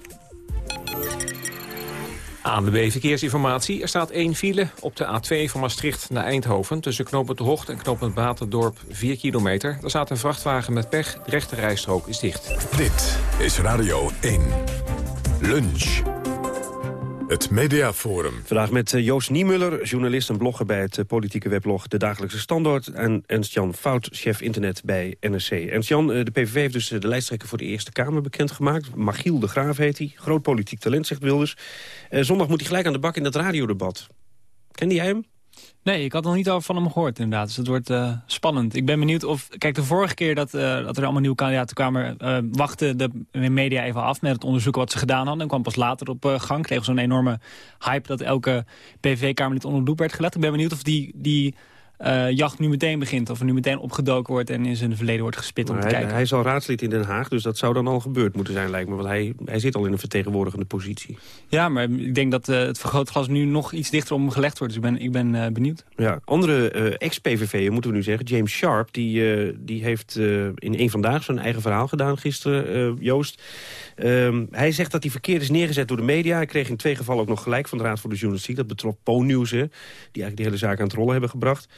ANWB Verkeersinformatie. Er staat één file op de A2 van Maastricht naar Eindhoven... tussen knooppunt De Hocht en knooppunt Baterdorp 4 kilometer. Daar staat een vrachtwagen met pech. De rechte rijstrook is dicht. Dit is Radio 1. Lunch. Het Mediaforum. Vandaag met eh, Joost Niemuller, journalist en blogger bij het eh, politieke weblog De Dagelijkse Standaard. En Ernst-Jan Fout, chef internet bij NRC. Ernst-Jan, eh, de PVV heeft dus de lijsttrekker voor de Eerste Kamer bekendgemaakt. Magiel de Graaf heet hij. Groot politiek talent, zegt Wilders. Zondag moet hij gelijk aan de bak in dat radiodebat. Kende jij hem? Nee, ik had nog niet over van hem gehoord inderdaad. Dus het wordt uh, spannend. Ik ben benieuwd of... Kijk, de vorige keer dat, uh, dat er allemaal nieuwe kandidaten kwamen... Uh, wachten de media even af met het onderzoeken wat ze gedaan hadden. En kwam pas later op gang. Kreeg zo'n enorme hype dat elke PVV-kamerlid onder de loep werd gelegd. Ik ben benieuwd of die... die uh, jacht nu meteen begint. Of er nu meteen opgedoken wordt en in zijn verleden wordt gespit om te hij, kijken. Hij is al raadslid in Den Haag, dus dat zou dan al gebeurd moeten zijn, lijkt me. Want hij, hij zit al in een vertegenwoordigende positie. Ja, maar ik denk dat uh, het vergrootglas nu nog iets dichter om gelegd wordt. Dus ik ben, ik ben uh, benieuwd. Ja, andere ex-PVV'er moeten we nu zeggen. James Sharp, die, die heeft in één Vandaag zijn eigen verhaal gedaan gisteren, Joost. Um, hij zegt dat hij verkeerd is neergezet door de media. Hij kreeg in twee gevallen ook nog gelijk van de Raad voor de Journalistiek. Dat betrof Po-nieuws, die eigenlijk de hele zaak aan het rollen hebben gebracht.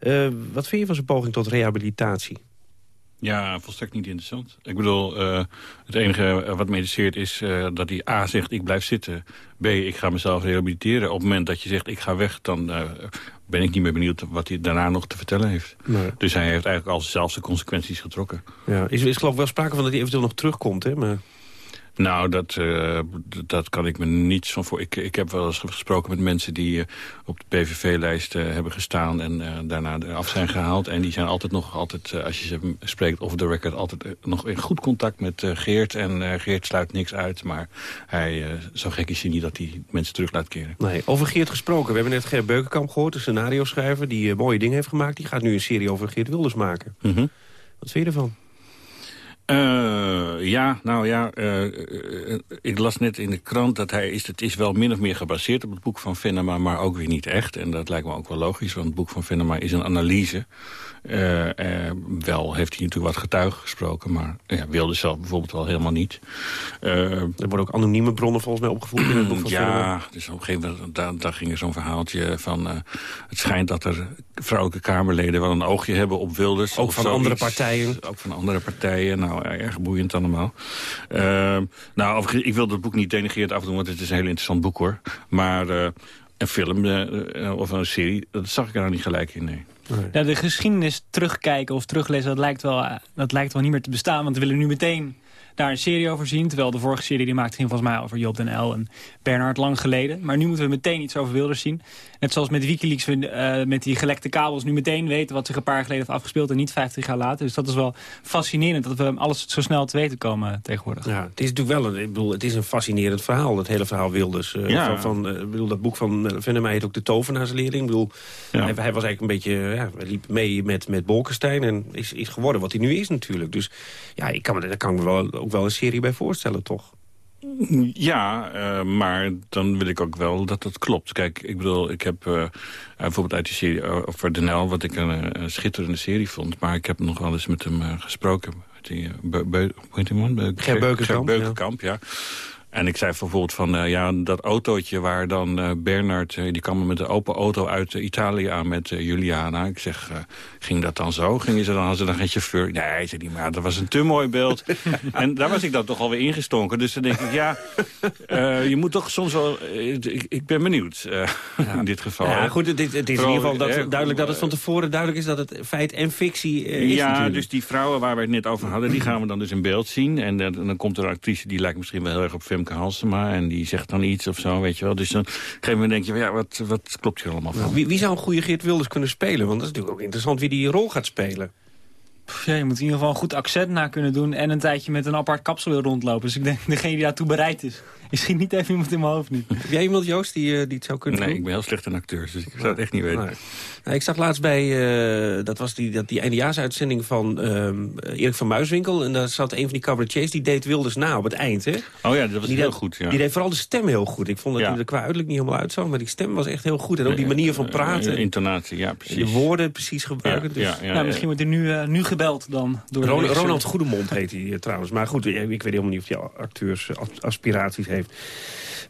Uh, wat vind je van zijn poging tot rehabilitatie? Ja, volstrekt niet interessant. Ik bedoel, uh, het enige wat me interesseert is uh, dat hij A zegt ik blijf zitten. B, ik ga mezelf rehabiliteren. Op het moment dat je zegt ik ga weg, dan uh, ben ik niet meer benieuwd wat hij daarna nog te vertellen heeft. Nee. Dus hij heeft eigenlijk al zelfs de consequenties getrokken. Ja, is, is geloof ik wel sprake van dat hij eventueel nog terugkomt, hè? Maar... Nou, dat, uh, dat kan ik me niets van voor. Ik, ik heb wel eens gesproken met mensen die uh, op de PVV-lijst uh, hebben gestaan... en daarna af zijn gehaald. En die zijn altijd nog, altijd, als je ze spreekt over de record... altijd nog in goed contact met Geert. En Geert sluit niks uit. Maar hij, zo gek is hij niet dat hij mensen terug laat keren. Nee, over Geert gesproken. We hebben net Geert Beukenkamp gehoord, de scenario-schrijver... die mooie dingen heeft gemaakt. Die gaat nu een serie over Geert Wilders maken. -hmm. Wat vind je ervan? Uh, ja, nou ja, uh, uh, ik las net in de krant dat hij is, het is wel min of meer gebaseerd op het boek van Venema, maar ook weer niet echt. En dat lijkt me ook wel logisch, want het boek van Venema is een analyse. wel heeft hij natuurlijk wat getuigen gesproken, maar ja, wilde zelf bijvoorbeeld wel helemaal niet. er worden ook anonieme bronnen volgens mij opgevoerd in het boek van ja, Venema. dus op een gegeven moment, daar, daar ging er zo'n verhaaltje van, het schijnt dat er vrouwelijke Kamerleden wel een oogje hebben op Wilders. Ook van andere partijen. Ook van andere partijen, nou erg boeiend allemaal. Uh, nou, ik wil het boek niet denigrerend afdoen, want het is een heel interessant boek hoor. Maar uh, een film uh, of een serie, dat zag ik er nou niet gelijk in, nee. Nee. Ja, de geschiedenis terugkijken of teruglezen, dat lijkt, wel, dat lijkt wel niet meer te bestaan. Want we willen nu meteen daar een serie over zien. Terwijl de vorige serie die maakte ging volgens mij over Job den L en Bernhard lang geleden. Maar nu moeten we meteen iets over Wilders zien. Net zoals met Wikileaks, we uh, met die gelekte kabels nu meteen weten wat zich een paar jaar geleden heeft afgespeeld en niet 50 jaar later. Dus dat is wel fascinerend dat we alles zo snel te weten komen tegenwoordig. Ja, het is natuurlijk wel een, ik bedoel, het is een fascinerend verhaal, dat hele verhaal Wilders. Uh, ja. Van, van uh, bedoel, dat boek van Venema heet ook De Tovenaarsleerling. Ik bedoel, ja. hij, hij, was eigenlijk een beetje, ja, liep mee met, met Bolkestein en is, is geworden wat hij nu is natuurlijk. Dus ja, ik kan me, daar kan ik me wel, ook wel een serie bij voorstellen, toch? Ja, uh, maar dan wil ik ook wel dat het klopt. Kijk, ik bedoel, ik heb uh, bijvoorbeeld uit die serie over Den L... wat ik een, een, schitterende serie vond... maar ik heb nog wel eens met hem uh, gesproken. Die, Be Be hoe heet die man? Be Ger Beukenkamp. Beukenkamp, ja. ja. En ik zei bijvoorbeeld van, uh, ja, dat autootje waar dan uh, Bernard... Uh, die kwam met een open auto uit Italië aan met Juliana. Ik zeg, ging dat dan zo? Gingen ze dan, hadden ze dan geen chauffeur? Nee, zei die, maar dat was een te mooi beeld. [LAUGHS] en daar was ik dan toch alweer ingestonken. Dus dan denk ik, ja, [LAUGHS] je moet toch soms wel... ik, ik ben benieuwd, ja. [LAUGHS] in dit geval. Ja, goed, het, het is Vooral, in ieder geval dat, duidelijk dat het van tevoren duidelijk is... dat het feit en fictie is Ja, natuurlijk. dus die vrouwen waar we het net over hadden... die gaan we dan dus in beeld zien. En, en dan komt er een actrice, die lijkt misschien wel heel erg op Femke Halsema en die zegt dan iets of zo, weet je wel. Dus dan op een gegeven moment denk je, ja, wat, wat klopt hier allemaal van? Wie, wie zou een goede Geert Wilders kunnen spelen? Want dat is natuurlijk ook interessant wie die rol gaat spelen. Ja, je moet in ieder geval een goed accent na kunnen doen... en een tijdje met een apart kapsel wil rondlopen. Dus ik denk, [LAUGHS] degene die daartoe bereid is... [LAUGHS] Ik schiet niet even iemand in mijn hoofd nu. Heb jij iemand, Joost, die, uh, die het zou kunnen nee, doen? Nee, ik ben heel slecht een acteur, dus ik zou het echt niet weten. Nee. Nou, ik zag laatst bij, uh, dat was die, dat, die eindejaarsuitzending van uh, Erik van Muiswinkel. En daar zat een van die cabaretiers, die deed Wilders na op het eind. Hè? Oh ja, dat was die heel deed, goed. Ja. Die deed vooral de stem heel goed. Ik vond dat ja. hij er qua uiterlijk niet helemaal uitzag, maar die stem was echt heel goed. En ook die manier van praten. intonatie, ja, precies. De woorden precies gebruiken. Ja, dus. ja, nou, misschien wordt er nu, nu gebeld dan. Door Ronald, Ronald Goedemond heet hij trouwens. Maar goed, ik weet helemaal niet of hij acteurs aspiraties heeft. Heeft.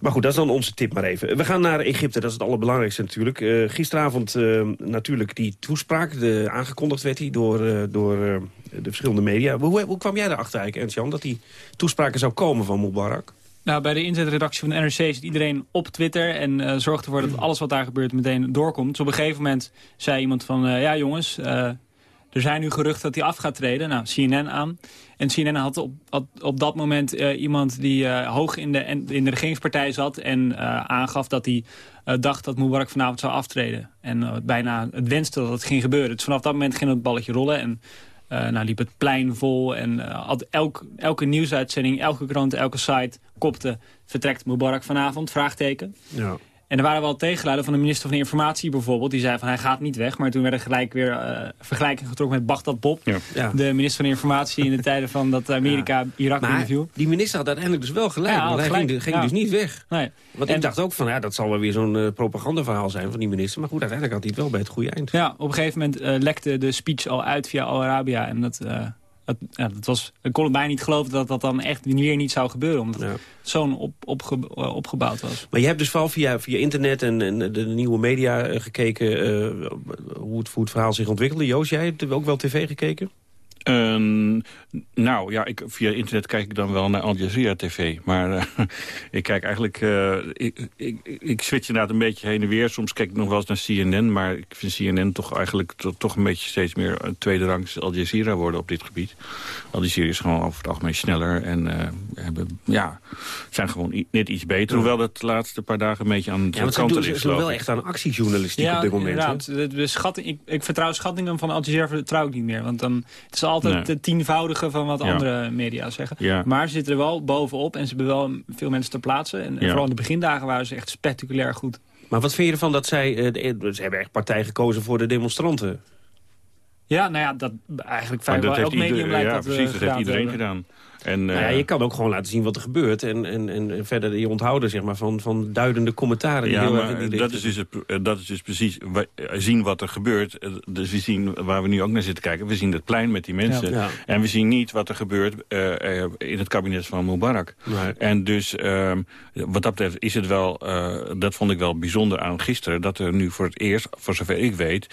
Maar goed, dat is dan onze tip maar even. We gaan naar Egypte, dat is het allerbelangrijkste natuurlijk. Uh, gisteravond uh, natuurlijk die toespraak, de, aangekondigd werd die door, uh, door de verschillende media. Hoe, hoe kwam jij erachter eigenlijk, Ernst-Jan, dat die toespraken zou komen van Mubarak? Nou, bij de internetredactie van de NRC zit iedereen op Twitter... en uh, zorgt ervoor dat alles wat daar gebeurt meteen doorkomt. Dus op een gegeven moment zei iemand van... Uh, ja jongens, uh, er zijn nu geruchten dat hij af gaat treden. Nou, CNN aan. En CNN had op, op, dat moment iemand die hoog in de, in de regeringspartij zat... en aangaf dat hij dacht dat Mubarak vanavond zou aftreden. En bijna het wenste dat het ging gebeuren. Dus vanaf dat moment ging het balletje rollen... En nou liep het plein vol en uh, elk, elke nieuwsuitzending, elke krant, elke site kopte... vertrekt Mubarak vanavond, vraagteken. Ja. En er waren wel tegenluiden van de minister van Informatie bijvoorbeeld. Die zei van hij gaat niet weg. Maar toen werden gelijk weer uh, vergelijking getrokken met Baghdad Bob. Ja. De minister van Informatie in de tijden van dat Amerika Irak maar interview. die minister had uiteindelijk dus wel gelijk. Ja, want hij ging, ging dus niet weg. Nee. Want en, ik dacht ook van ja, dat zal wel weer zo'n uh, propagandaverhaal zijn van die minister. Maar goed, uiteindelijk had hij het wel bij het goede eind. Ja, op een gegeven moment uh, lekte de speech al uit via Al-Arabiya. En dat... Dat, ja, dat was, ik kon het bijna niet geloven dat dat dan echt weer niet zou gebeuren. Omdat het zo'n op, opge, eh, opgebouwd was. Maar je hebt dus vooral via, via internet en, en de nieuwe media eh, gekeken... Uh, hoe, het, hoe het verhaal zich ontwikkelde. Joost, jij hebt ook wel tv gekeken? Um, nou ja, ik, via internet kijk ik dan wel naar Al Jazeera TV. Maar uh, [LAUGHS] ik kijk eigenlijk... Uh, ik, ik, ik switch inderdaad een beetje heen en weer. Soms kijk ik nog wel eens naar CNN. Maar ik vind CNN toch eigenlijk to, toch een beetje steeds meer... een tweede rangs Al Jazeera worden op dit gebied. Al Jazeera is gewoon over het algemeen sneller. En uh, hebben, ja, zijn gewoon net iets beter. Hoewel dat de laatste paar dagen een beetje aan het ja, kant is. Ze doen wel echt aan actiejournalistiek ja, op dit moment. Ja, de, de schatting, ik, ik vertrouw schattingen van Al Jazeera vertrouw ik niet meer. Want dan, het is altijd nee. de tienvoudige van wat andere media zeggen. Ja. Maar ze zitten er wel bovenop en ze hebben wel veel mensen te plaatsen. En, en vooral in de begindagen waren ze echt spectaculair goed. Maar wat vind je ervan dat zij... Uh, ze hebben echt partij gekozen voor de demonstranten. Ja, nou ja, dat eigenlijk vrijwel elk medium lijkt ja, dat precies, dat heeft iedereen hebben. gedaan. En, nou ja, je kan ook gewoon laten zien wat er gebeurt. En, en, en verder je onthouden zeg maar, van, van duidende commentaren. Ja, die maar dat, is dus het, dat is dus precies zien wat er gebeurt. Dus we zien, waar we nu ook naar zitten kijken... we zien het plein met die mensen. Ja. En we zien niet wat er gebeurt uh, in het kabinet van Mubarak. Nee. En dus uh, wat dat betreft is het wel... Uh, dat vond ik wel bijzonder aan gisteren... dat er nu voor het eerst, voor zover ik weet...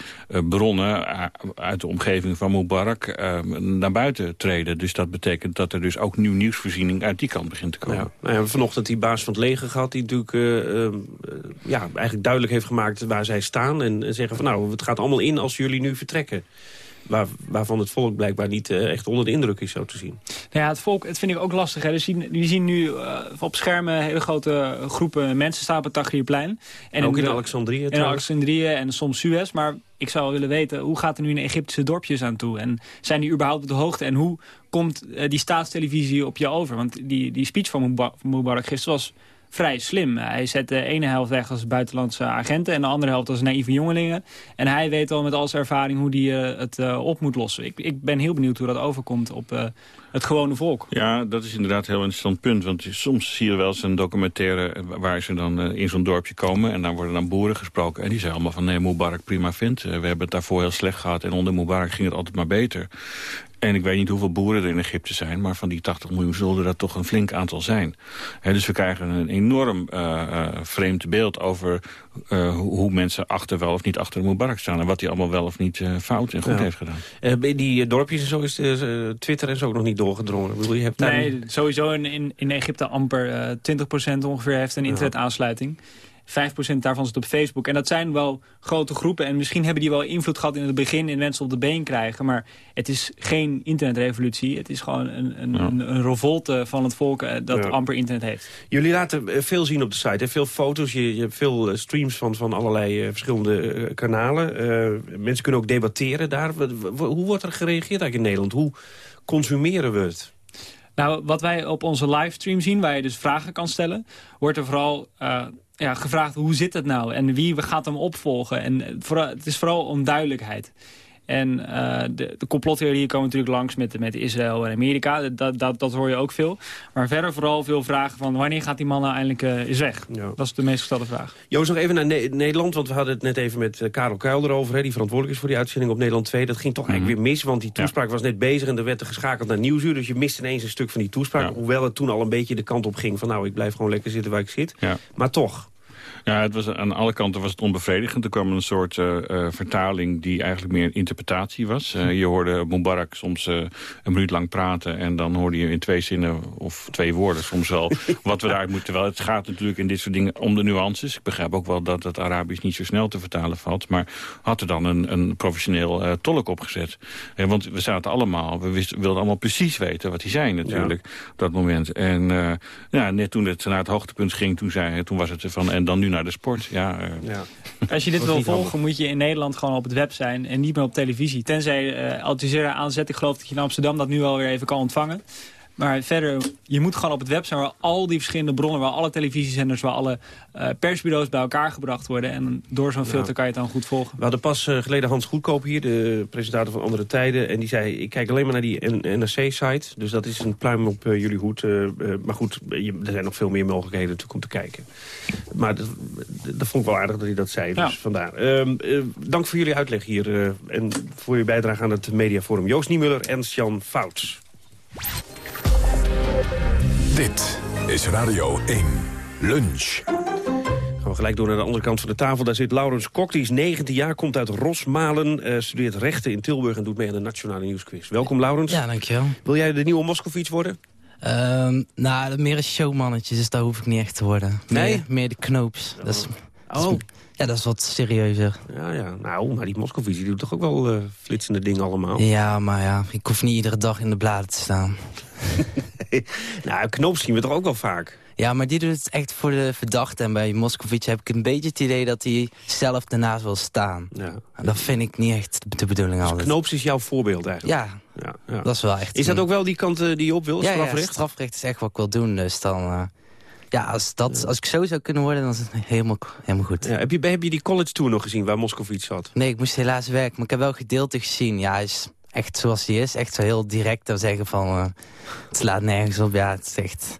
bronnen uit de omgeving van Mubarak naar buiten treden. Dus dat betekent dat er dus ook nieuw nieuwsvoorziening uit die kant begint te komen. Ja. Nou ja, vanochtend die baas van het leger gehad... die natuurlijk uh, uh, ja, eigenlijk duidelijk heeft gemaakt waar zij staan... en zeggen van nou, het gaat allemaal in als jullie nu vertrekken. Waar, waarvan het volk blijkbaar niet uh, echt onder de indruk is, zo te zien. Nou ja, het volk, het vind ik ook lastig. Hè. We, zien, we zien nu uh, op schermen hele grote groepen mensen staan op het Tahrirplein. En ook in, in Alexandrië In Alexandrië en soms Suez. Maar ik zou willen weten, hoe gaat er nu in Egyptische dorpjes aan toe? En zijn die überhaupt op de hoogte? En hoe komt uh, die staatstelevisie op je over? Want die, die speech van Mubarak gisteren was vrij slim. Hij zet de ene helft weg als buitenlandse agenten... en de andere helft als naïeve jongelingen. En hij weet al met al zijn ervaring hoe hij uh, het uh, op moet lossen. Ik, ik ben heel benieuwd hoe dat overkomt op uh, het gewone volk. Ja, dat is inderdaad een heel interessant punt. Want soms zie je wel eens een documentaire waar ze dan in zo'n dorpje komen... en dan worden dan boeren gesproken. En die zeggen allemaal van nee, Mubarak prima vindt. we hebben het daarvoor heel slecht gehad en onder Mubarak ging het altijd maar beter. En ik weet niet hoeveel boeren er in Egypte zijn... maar van die 80 miljoen zullen dat toch een flink aantal zijn. He, dus we krijgen een enorm uh, uh, vreemd beeld over uh, hoe mensen achter wel of niet achter de Mubarak staan... en wat hij allemaal wel of niet fout en goed ja. heeft gedaan. bij die dorpjes en zo is Twitter en zo ook nog niet doorgedrongen. Ik bedoel, je hebt nee, een... sowieso in, in, in Egypte amper 20% ongeveer heeft een internetaansluiting. 5% daarvan zit op Facebook. En dat zijn wel grote groepen. En misschien hebben die wel invloed gehad in het begin... in mensen op de been krijgen. Maar het is geen internetrevolutie. Het is gewoon een, een, ja. een, een revolte van het volk dat ja. amper internet heeft. Jullie laten veel zien op de site. Hè? Veel foto's, je, je hebt veel streams van, van allerlei uh, verschillende kanalen. Uh, mensen kunnen ook debatteren daar. Hoe wordt er gereageerd eigenlijk in Nederland? Hoe consumeren we het? Nou, wat wij op onze livestream zien, waar je dus vragen kan stellen... wordt er vooral uh, ja, gevraagd hoe zit het nou en wie gaat hem opvolgen. En vooral, het is vooral onduidelijkheid. En uh, de, de complottheorieën komen natuurlijk langs met, met Israël en Amerika. Dat, dat, dat hoor je ook veel. Maar verder vooral veel vragen van wanneer gaat die man nou eindelijk uh, eens weg? Ja. Dat is de meest gestelde vraag. Joost, nog even naar ne Nederland, want we hadden het net even met uh, Karel Kuil erover. Hè, die verantwoordelijk is voor die uitzending op Nederland 2. Dat ging toch eigenlijk weer mis, want die toespraak was net bezig... en er werd er geschakeld naar Nieuwsuur. Dus je mist ineens een stuk van die toespraak. Hoewel het toen al een beetje de kant op ging van... nou, ik blijf gewoon lekker zitten waar ik zit. Maar toch... Ja, het was, aan alle kanten was het onbevredigend. Er kwam een soort uh, uh, vertaling die eigenlijk meer een interpretatie was. Uh, je hoorde Mubarak soms een minuut lang praten... en dan hoorde je in twee zinnen of twee woorden soms wel [LAUGHS] wat we daaruit moeten. Terwijl het gaat natuurlijk in dit soort dingen om de nuances. Ik begrijp ook wel dat het Arabisch niet zo snel te vertalen valt. Maar had er dan een, een professioneel tolk opgezet. want we zaten allemaal, we wisten, wilden allemaal precies weten wat hij zei natuurlijk. Op dat moment. En ja, net toen het naar het hoogtepunt ging, toen, zei, toen was het van... en dan nu naar de sport. Ja, uh, ja. Als je dit wil volgen, moet je in Nederland gewoon op het web zijn en niet meer op televisie. Tenzij uh, Al Jazeera aanzet. Ik geloof dat je in Amsterdam dat nu alweer even kan ontvangen. Maar verder, je moet gewoon op het web zijn waar al die verschillende bronnen... waar alle televisiezenders, waar alle uh, persbureaus bij elkaar gebracht worden. En door zo'n filter kan je het dan goed volgen. We hadden pas uh, geleden Hans Goedkoop hier, de presentator van Andere Tijden. En die zei, ik kijk alleen maar naar die NRC-site. Dus dat is een pluim op uh, jullie hoed. maar goed, je, er zijn nog veel meer mogelijkheden natuurlijk om te kijken. Maar dat, dat vond ik wel aardig dat hij dat zei. Dus ja. vandaar. Ehm, dank voor jullie uitleg hier. en voor je bijdrage aan het mediaforum. Joost Niemuller, Ernst-Jan Fouts. Dit is Radio 1. Lunch. Gaan we gelijk door naar de andere kant van de tafel. Daar zit Laurens Kok, die is 19 jaar, komt uit Rosmalen... Uh, studeert rechten in Tilburg en doet mee aan de Nationale Nieuwsquiz. Welkom, Laurens. Ja, dankjewel. Wil jij de nieuwe Moskovits worden? Um, nou, meer een showmannetje, dus daar hoef ik niet echt te worden. Nee? Meer, meer de knoops. Oh. Dat is, oh. Ja, dat is wat serieuzer. Ja, ja. Nou, maar die Moscovici doet toch ook wel uh, flitsende dingen allemaal? Ja, maar ja, ik hoef niet iedere dag in de bladen te staan. [LAUGHS] nou, Knoop zien we toch ook wel vaak? Ja, maar die doet het echt voor de verdachte. En bij Moscovici heb ik een beetje het idee dat hij zelf daarnaast wil staan. Ja. En dat vind ik niet echt de bedoeling dus altijd. Knoops is jouw voorbeeld eigenlijk? Ja, ja, ja. dat is wel echt... Is dat ook wel die kant uh, die je op wil, strafrecht? Ja, strafrecht is echt wat ik wil doen. Dus dan... Uh, ja, als, dat, als ik zo zou kunnen worden, dan is het helemaal, helemaal goed. Ja, heb, je, heb je die college tour nog gezien waar Moscovici zat? Nee, ik moest helaas werken. Maar ik heb wel gedeelte gezien. Ja, hij is echt zoals hij is. Echt zo heel direct dan zeggen van... Uh, het slaat nergens op. Ja, het is echt...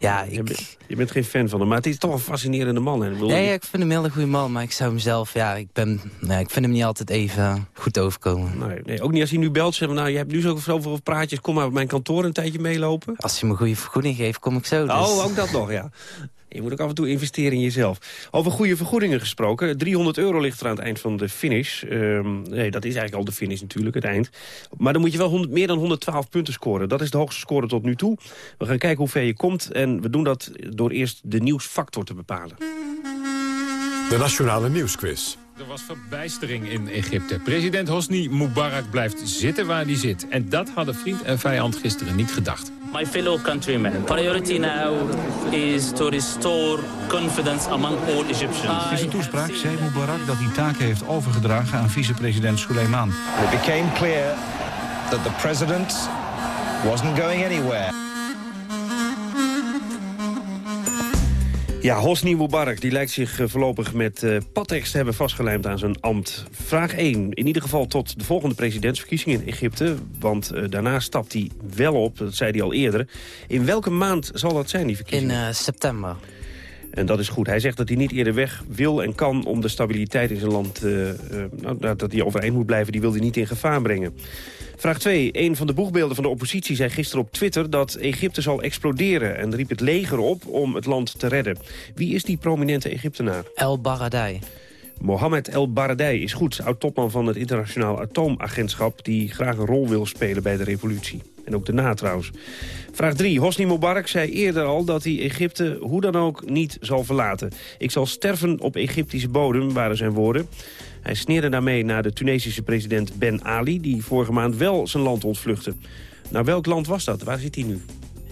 Ja, ik... je, bent, je, bent, geen fan van hem, maar het is toch een fascinerende man. Hè? Ja, ik vind hem een hele goede man, maar ik zou hem zelf... Ja, ik, ben, nee, ik vind hem niet altijd even goed overkomen. Nee, nee ook niet als hij nu belt, zeggen nou, je hebt nu zoveel praatjes... kom maar op mijn kantoor een tijdje meelopen. Als hij me een goede vergoeding geeft, kom ik zo. Dus. Oh, ook dat nog, ja. Je moet ook af en toe investeren in jezelf. Over goede vergoedingen gesproken. 300 euro ligt er aan het eind van de finish. Um, nee, dat is eigenlijk al de finish natuurlijk, het eind. Maar dan moet je wel 100, meer dan 112 punten scoren. Dat is de hoogste score tot nu toe. We gaan kijken hoe ver je komt. En we doen dat door eerst de nieuwsfactor te bepalen. De Nationale Nieuwsquiz. Er was verbijstering in Egypte. President Hosni Mubarak blijft zitten waar hij zit. En dat hadden vriend en vijand gisteren niet gedacht. My fellow countrymen, priority now is to restore confidence among all Egyptians. In zijn toespraak zei Mubarak dat hij taken heeft overgedragen aan vicepresident Suleiman. It became clear that the president wasn't going anywhere. Ja, Hosni Mubarak die lijkt zich eh, voorlopig met uh, te hebben vastgelijmd aan zijn ambt. Vraag 1. In ieder geval tot de volgende presidentsverkiezingen in Egypte. Want uh, daarna stapt hij wel op, dat zei hij al eerder. In welke maand zal dat zijn, die verkiezingen? In september. En dat is goed. Hij zegt dat hij niet eerder weg wil en kan om de stabiliteit in zijn land... nou, dat hij overeind moet blijven, die wil hij niet in gevaar brengen. Vraag 2. Een van de boegbeelden van de oppositie zei gisteren op Twitter... dat Egypte zal exploderen en riep het leger op om het land te redden. Wie is die prominente Egyptenaar? El Baradei. Mohammed El Baradei is goed, oud-topman van het internationaal atoomagentschap... die graag een rol wil spelen bij de revolutie. En ook daarna trouwens. Vraag 3. Hosni Mubarak zei eerder al dat hij Egypte hoe dan ook niet zal verlaten. Ik zal sterven op Egyptische bodem, waren zijn woorden. Hij sneerde daarmee naar de Tunesische president Ben Ali... die vorige maand wel zijn land ontvluchtte. Naar welk land was dat? Waar zit hij nu?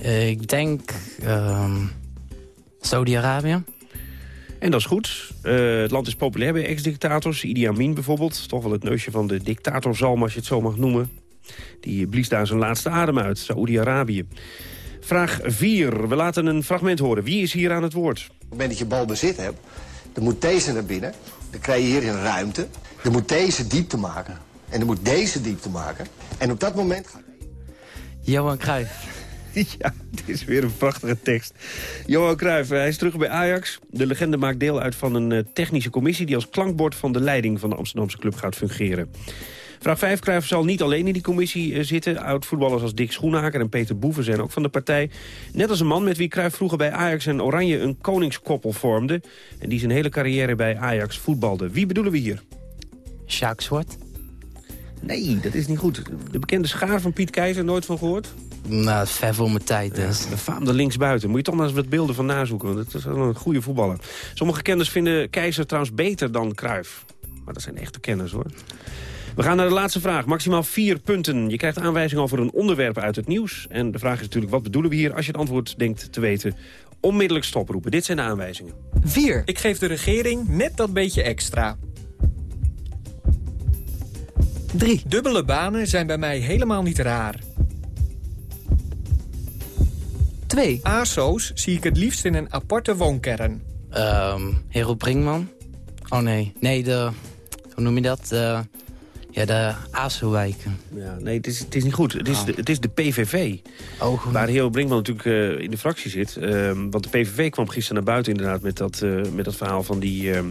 Uh, ik denk uh, Saudi-Arabië. En dat is goed. Uh, het land is populair bij ex-dictators. Idi Amin bijvoorbeeld. Toch wel het neusje van de dictatorzalm, als je het zo mag noemen. Die blies daar zijn laatste adem uit. Saoedi-Arabië. Vraag 4. We laten een fragment horen. Wie is hier aan het woord? Op het moment dat je bal bezit hebt, dan moet deze naar binnen. Dan krijg je hier een ruimte. Dan moet deze diepte maken. En dan moet deze diepte maken. En op dat moment gaat... Johan Cruijff. [LAUGHS] Ja, het is weer een prachtige tekst. Johan Cruijff, hij is terug bij Ajax. De legende maakt deel uit van een eh, technische commissie... die als klankbord van de leiding van de Amsterdamse club gaat fungeren. Vraag 5. Cruijff zal niet alleen in die commissie eh, zitten. Oud-voetballers als Dick Schoenhaker en Peter Boeven zijn ook van de partij. Net als een man met wie Cruijff vroeger bij Ajax en Oranje een koningskoppel vormde. En die zijn hele carrière bij Ajax voetbalde. Wie bedoelen we hier? Sjaak Zwart. Nee, dat is niet goed. De bekende schaar van Piet Keizer, nooit van gehoord? Nou, ver voor mijn tijd dus. De faamde linksbuiten. Moet je toch maar eens wat beelden van nazoeken. Want dat is wel een goede voetballer. Sommige kenners vinden Keizer trouwens beter dan Cruijff. Maar dat zijn echte kenners hoor. We gaan naar de laatste vraag. Maximaal vier punten. Je krijgt aanwijzing over een onderwerp uit het nieuws. En de vraag is natuurlijk, wat bedoelen we hier? Als je het antwoord denkt te weten, onmiddellijk stoproepen. Dit zijn de aanwijzingen. 4. Ik geef de regering net dat beetje extra. 3. Dubbele banen zijn bij mij helemaal niet raar. 2. ASO's zie ik het liefst in een aparte woonkern. Ehm Hero Brinkman. Oh nee, nee, de... Hoe noem je dat? De, ja, de ASO-wijken. Ja, nee, het is, het is niet goed. Het is, Oh. de, het is de PVV. Oh, goed. Waar Hero Brinkman natuurlijk eh, in de fractie zit. Ehm, want de PVV kwam gisteren naar buiten inderdaad met dat, eh, met dat verhaal van die... ehm,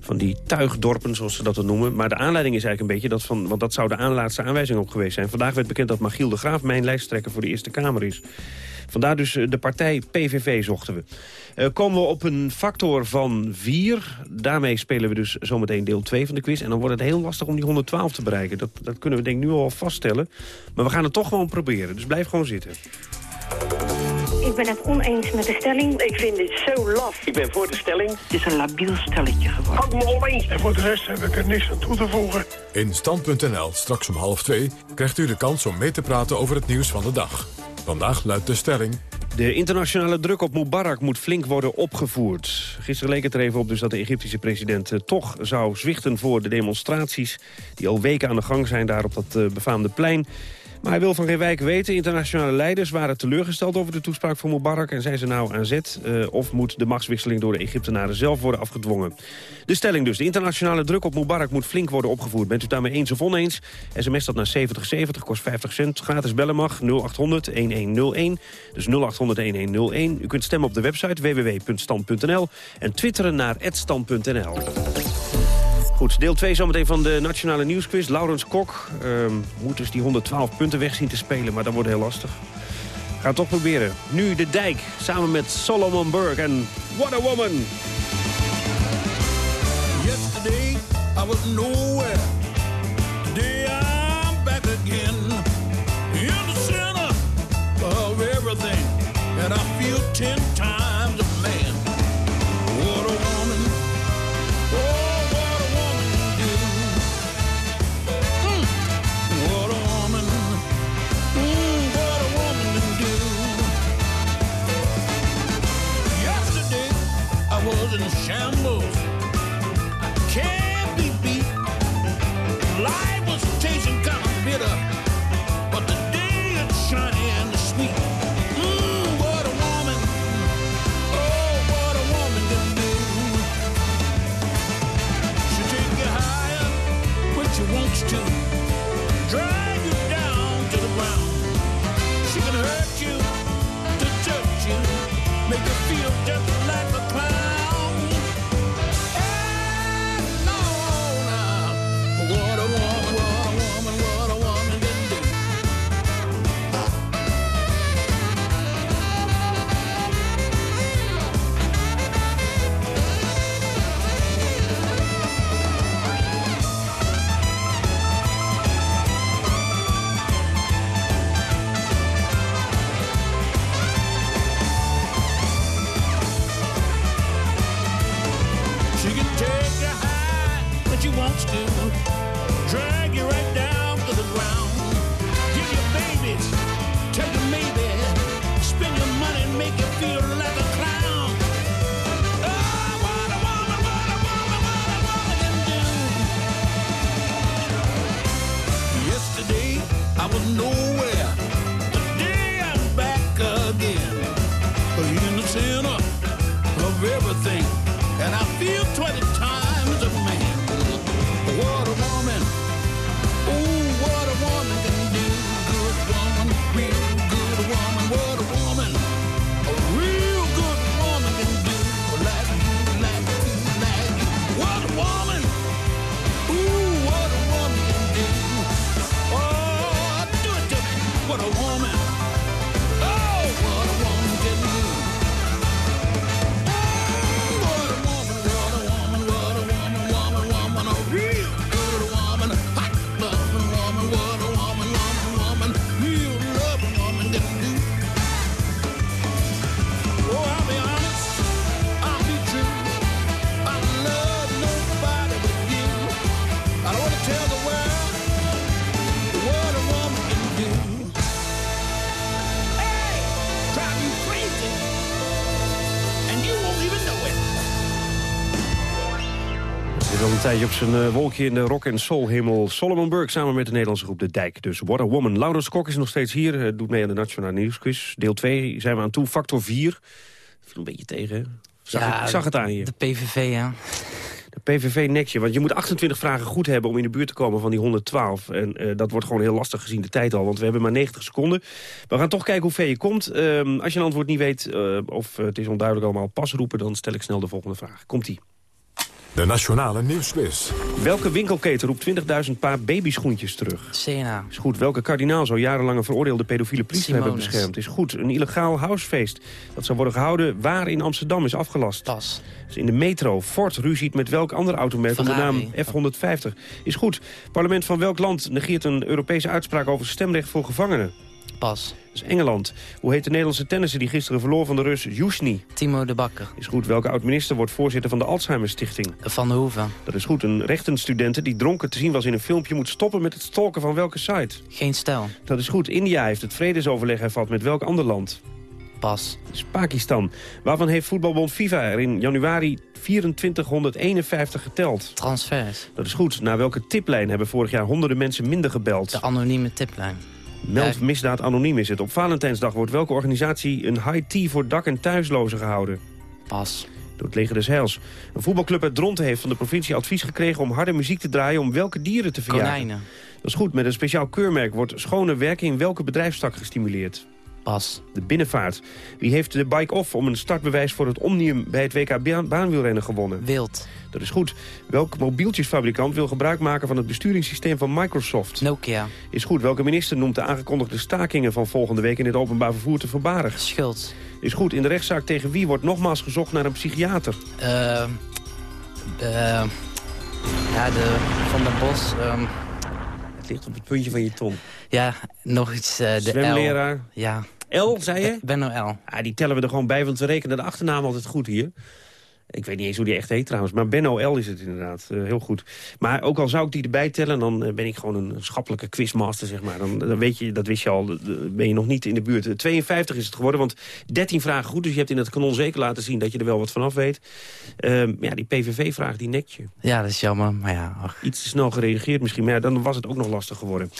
van die tuigdorpen, zoals ze dat dan noemen. Maar de aanleiding is eigenlijk een beetje... Dat van, want dat zou de aanlaatste aanwijzing ook geweest zijn. Vandaag werd bekend dat Magiel de Graaf mijn lijsttrekker voor de Eerste Kamer is. Vandaar dus eh, de partij PVV zochten we. Eh, komen we op een factor van 4. Daarmee spelen we dus zometeen deel 2 van de quiz. En dan wordt het heel lastig om die 112 te bereiken. Dat, dat kunnen we denk ik nu al vaststellen. Maar we gaan het toch gewoon proberen. Dus blijf gewoon zitten. Ik ben het oneens met de stelling. Ik vind dit zo laf. Ik ben voor de stelling. Het is een labiel stelletje geworden. Had me oneens. En voor de rest heb ik er niks aan toe te voegen. In Stand.nl, straks om half twee, krijgt u de kans om mee te praten over het nieuws van de dag. Vandaag luidt de stelling... De internationale druk op Mubarak moet flink worden opgevoerd. Gisteren leek het er even op dus dat de Egyptische president eh, toch zou zwichten voor de demonstraties... die al weken aan de gang zijn daar op dat eh, befaamde plein. Maar hij wil van geen wijk weten. Internationale leiders waren teleurgesteld over de toespraak van Mubarak... en zijn ze nou aan zet? eh, of moet de machtswisseling door de Egyptenaren zelf worden afgedwongen? De stelling dus. De internationale druk op Mubarak moet flink worden opgevoerd. Bent u daarmee eens of oneens? SMS dat naar 7070, kost 50 cent. Gratis bellen mag 0800-1101. Dus 0800-1101. U kunt stemmen op de website www.stand.nl. En twitteren naar @stand.nl. Goed, deel 2 zometeen van de Nationale Nieuwsquiz. Laurens Kok ehm, moet dus die 112 punten weg zien te spelen, maar dat wordt heel lastig. Ga het toch proberen. Nu de dijk, samen met Solomon Burke en What a Woman. Yesterday I was nowhere. Today I'm back again. In the center of everything. And I feel ten times Life tijdje op zijn eh, wolkje in de rock- en soul-hemel. Solomon Burke samen met de Nederlandse groep De Dijk. Dus What a Woman. Laurens Kok is nog steeds hier. eh, doet mee aan de Nationale Nieuwsquiz. Deel 2 zijn we aan toe. Factor 4. Viel een beetje tegen. Zag Ja, ik, ik zag het aan je. De PVV, ja. De PVV netje. Want je moet 28 vragen goed hebben om in de buurt te komen van die 112. En eh, dat wordt gewoon heel lastig gezien de tijd al. Want we hebben maar 90 seconden. We gaan toch kijken hoe ver je komt. Ehm, als je een antwoord niet weet of het is onduidelijk allemaal pas roepen... dan stel ik snel de volgende vraag. Komt-ie. De Nationale Nieuwsquiz. Welke winkelketen roept 20.000 paar babyschoentjes terug? CNA. Is goed. Welke kardinaal zou jarenlang een veroordeelde pedofiele priester hebben beschermd? Is goed. Een illegaal housefeest dat zou worden gehouden waar in Amsterdam is afgelast? Pas. Dus in de metro. Ford ruziet met welk ander automerk onder de naam Ferrari. F-150? Is goed. Parlement van welk land negeert een Europese uitspraak over stemrecht voor gevangenen? Pas. Dat is Engeland. Hoe heet de Nederlandse tennisser die gisteren verloor van de Rus Jusni? Timo de Bakker. Is goed. Welke oud-minister wordt voorzitter van de Alzheimer Stichting? Van de Hoeven. Dat is goed. Een rechtenstudente die dronken te zien was in een filmpje... moet stoppen met het stalken van welke site? Geen stijl. Dat is goed. India heeft het vredesoverleg hervat met welk ander land? Pas. Dat is Pakistan. Waarvan heeft voetbalbond FIFA er in januari 2451 geteld? Transfers. Dat is goed. Naar welke tiplijn hebben vorig jaar honderden mensen minder gebeld? De anonieme tiplijn. Meld misdaad anoniem is het. Op Valentijnsdag wordt welke organisatie een high tea voor dak- en thuislozen gehouden? Pas. Door het leger des Heils. Een voetbalclub uit Dronten heeft van de provincie advies gekregen om harde muziek te draaien om welke dieren te verjagen. Konijnen. Dat is goed. Met een speciaal keurmerk wordt schone werking in welke bedrijfstak gestimuleerd? Pas. De binnenvaart. Wie heeft de bike-off om een startbewijs voor het Omnium bij het WK baan- baanwielrennen gewonnen? Wild. Dat is goed. Welke mobieltjesfabrikant wil gebruik maken van het besturingssysteem van Microsoft? Nokia. Is goed. Welke minister noemt de aangekondigde stakingen van volgende week in het openbaar vervoer te voorbarig? Schuld. Is goed. In de rechtszaak tegen wie wordt nogmaals gezocht naar een psychiater? Eh... de... Ja, de... Van der Bos. ehm, Het ligt op het puntje van je tong. ja, nog iets. eh, de Zwemleraar. L. Ja. L, zei je? Benno L. Ah, die tellen we er gewoon bij, want we rekenen de achternaam altijd goed hier. Ik weet niet eens hoe die echt heet trouwens, maar Benno L is het inderdaad. Eh, heel goed. Maar ook al zou ik die erbij tellen, dan eh, ben ik gewoon een schappelijke quizmaster, zeg maar. Dan, dan weet je, dat wist je al, ben je nog niet in de buurt. Eh, 52 is het geworden, want 13 vragen goed. Dus je hebt in het kanon zeker laten zien dat je er wel wat vanaf weet. Maar ja, die PVV-vraag, die nek je. Ja, dat is jammer, maar ja. ach. Iets te snel gereageerd misschien, maar ja, dan was het ook nog lastig geworden.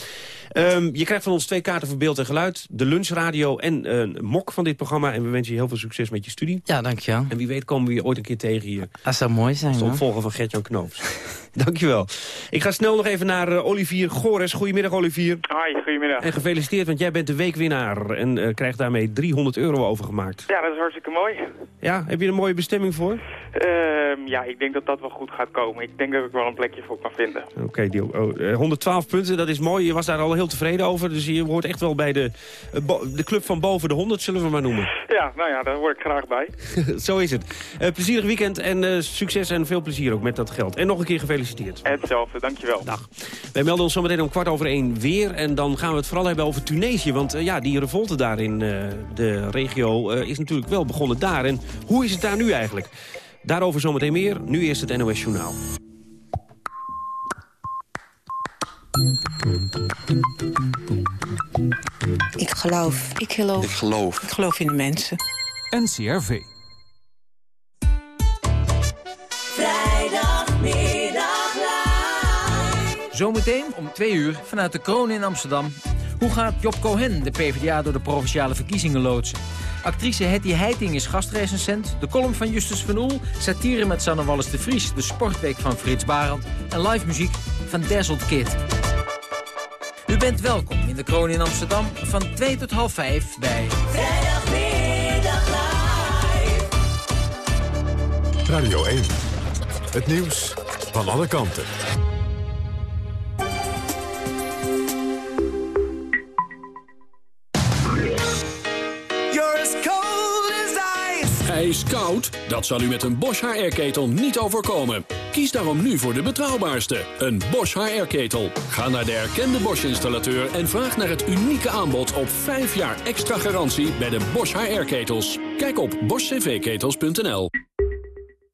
Ehm, je krijgt van ons twee kaarten voor beeld en geluid. De lunchradio en eh, een mok van dit programma. En we wensen je heel veel succes met je studie. Ja, dankjewel. En wie weet komen we je ooit een keer tegen hier. Dat zou mooi zijn, Als opvolger van Gertjan Knoops. [LAUGHS] Dankjewel. Ik ga snel nog even naar eh, Olivier Gores. Goedemiddag, Olivier. Hoi, goedemiddag. En gefeliciteerd, want jij bent de weekwinnaar. En eh, krijgt daarmee 300 euro overgemaakt. Ja, dat is hartstikke mooi. Ja, heb je er een mooie bestemming voor? Ehm, ja, ik denk dat dat wel goed gaat komen. Ik denk dat ik wel een plekje voor kan vinden. Oké, deal. Oh, eh, 112 punten, dat is mooi. Je was daar al heel tevreden over. Dus je hoort echt wel bij de, eh, de club van boven de 100, zullen we maar noemen. Ja, nou ja, daar hoor ik graag bij. [LAUGHS] Zo is het. Eh, plezierig weekend en succes en veel plezier ook met dat geld. En nog een keer gefeliciteerd. Hetzelfde, dankjewel. Dag. Wij melden ons zometeen om kwart over één weer. En dan gaan we het vooral hebben over Tunesië. Want ja, die revolte daar in de regio is natuurlijk wel begonnen daar. En hoe is het daar nu eigenlijk? Daarover zometeen meer. Nu eerst het NOS Journaal. Ik geloof. Ik geloof. Ik geloof. Ik geloof in de mensen. NCRV. Vrijdagmiddag live. Zometeen om twee uur vanuit de kroon in Amsterdam. Hoe gaat Job Cohen de PvdA door de provinciale verkiezingen loodsen? Actrice Hetty Heiting is gastrecensent. De column van Justus van Oel. Satire met Sanne Wallis de Vries. De sportweek van Frits Barend. En live muziek van Dazzled Kid. U bent welkom in de kroon in Amsterdam van 2 tot half 5 bij... Vrijdagmiddag live. Radio 1. Het nieuws van alle kanten. IJskoud? Dat zal u met een Bosch HR-ketel niet overkomen. Kies daarom nu voor de betrouwbaarste, een Bosch HR-ketel. Ga naar de erkende Bosch-installateur en vraag naar het unieke aanbod op 5 jaar extra garantie bij de Bosch HR-ketels. Kijk op boschcvketels.nl.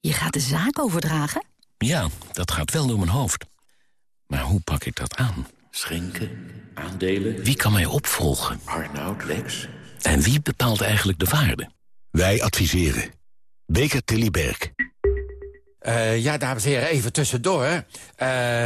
Je gaat de zaak overdragen? Ja, dat gaat wel door mijn hoofd. Maar hoe pak ik dat aan? Schenken, aandelen... Wie kan mij opvolgen? Arnoud, Lex... En wie bepaalt eigenlijk de waarde? Wij adviseren. Beker Tilly Berg. Eh, ja, dames en heren, even tussendoor. Eh,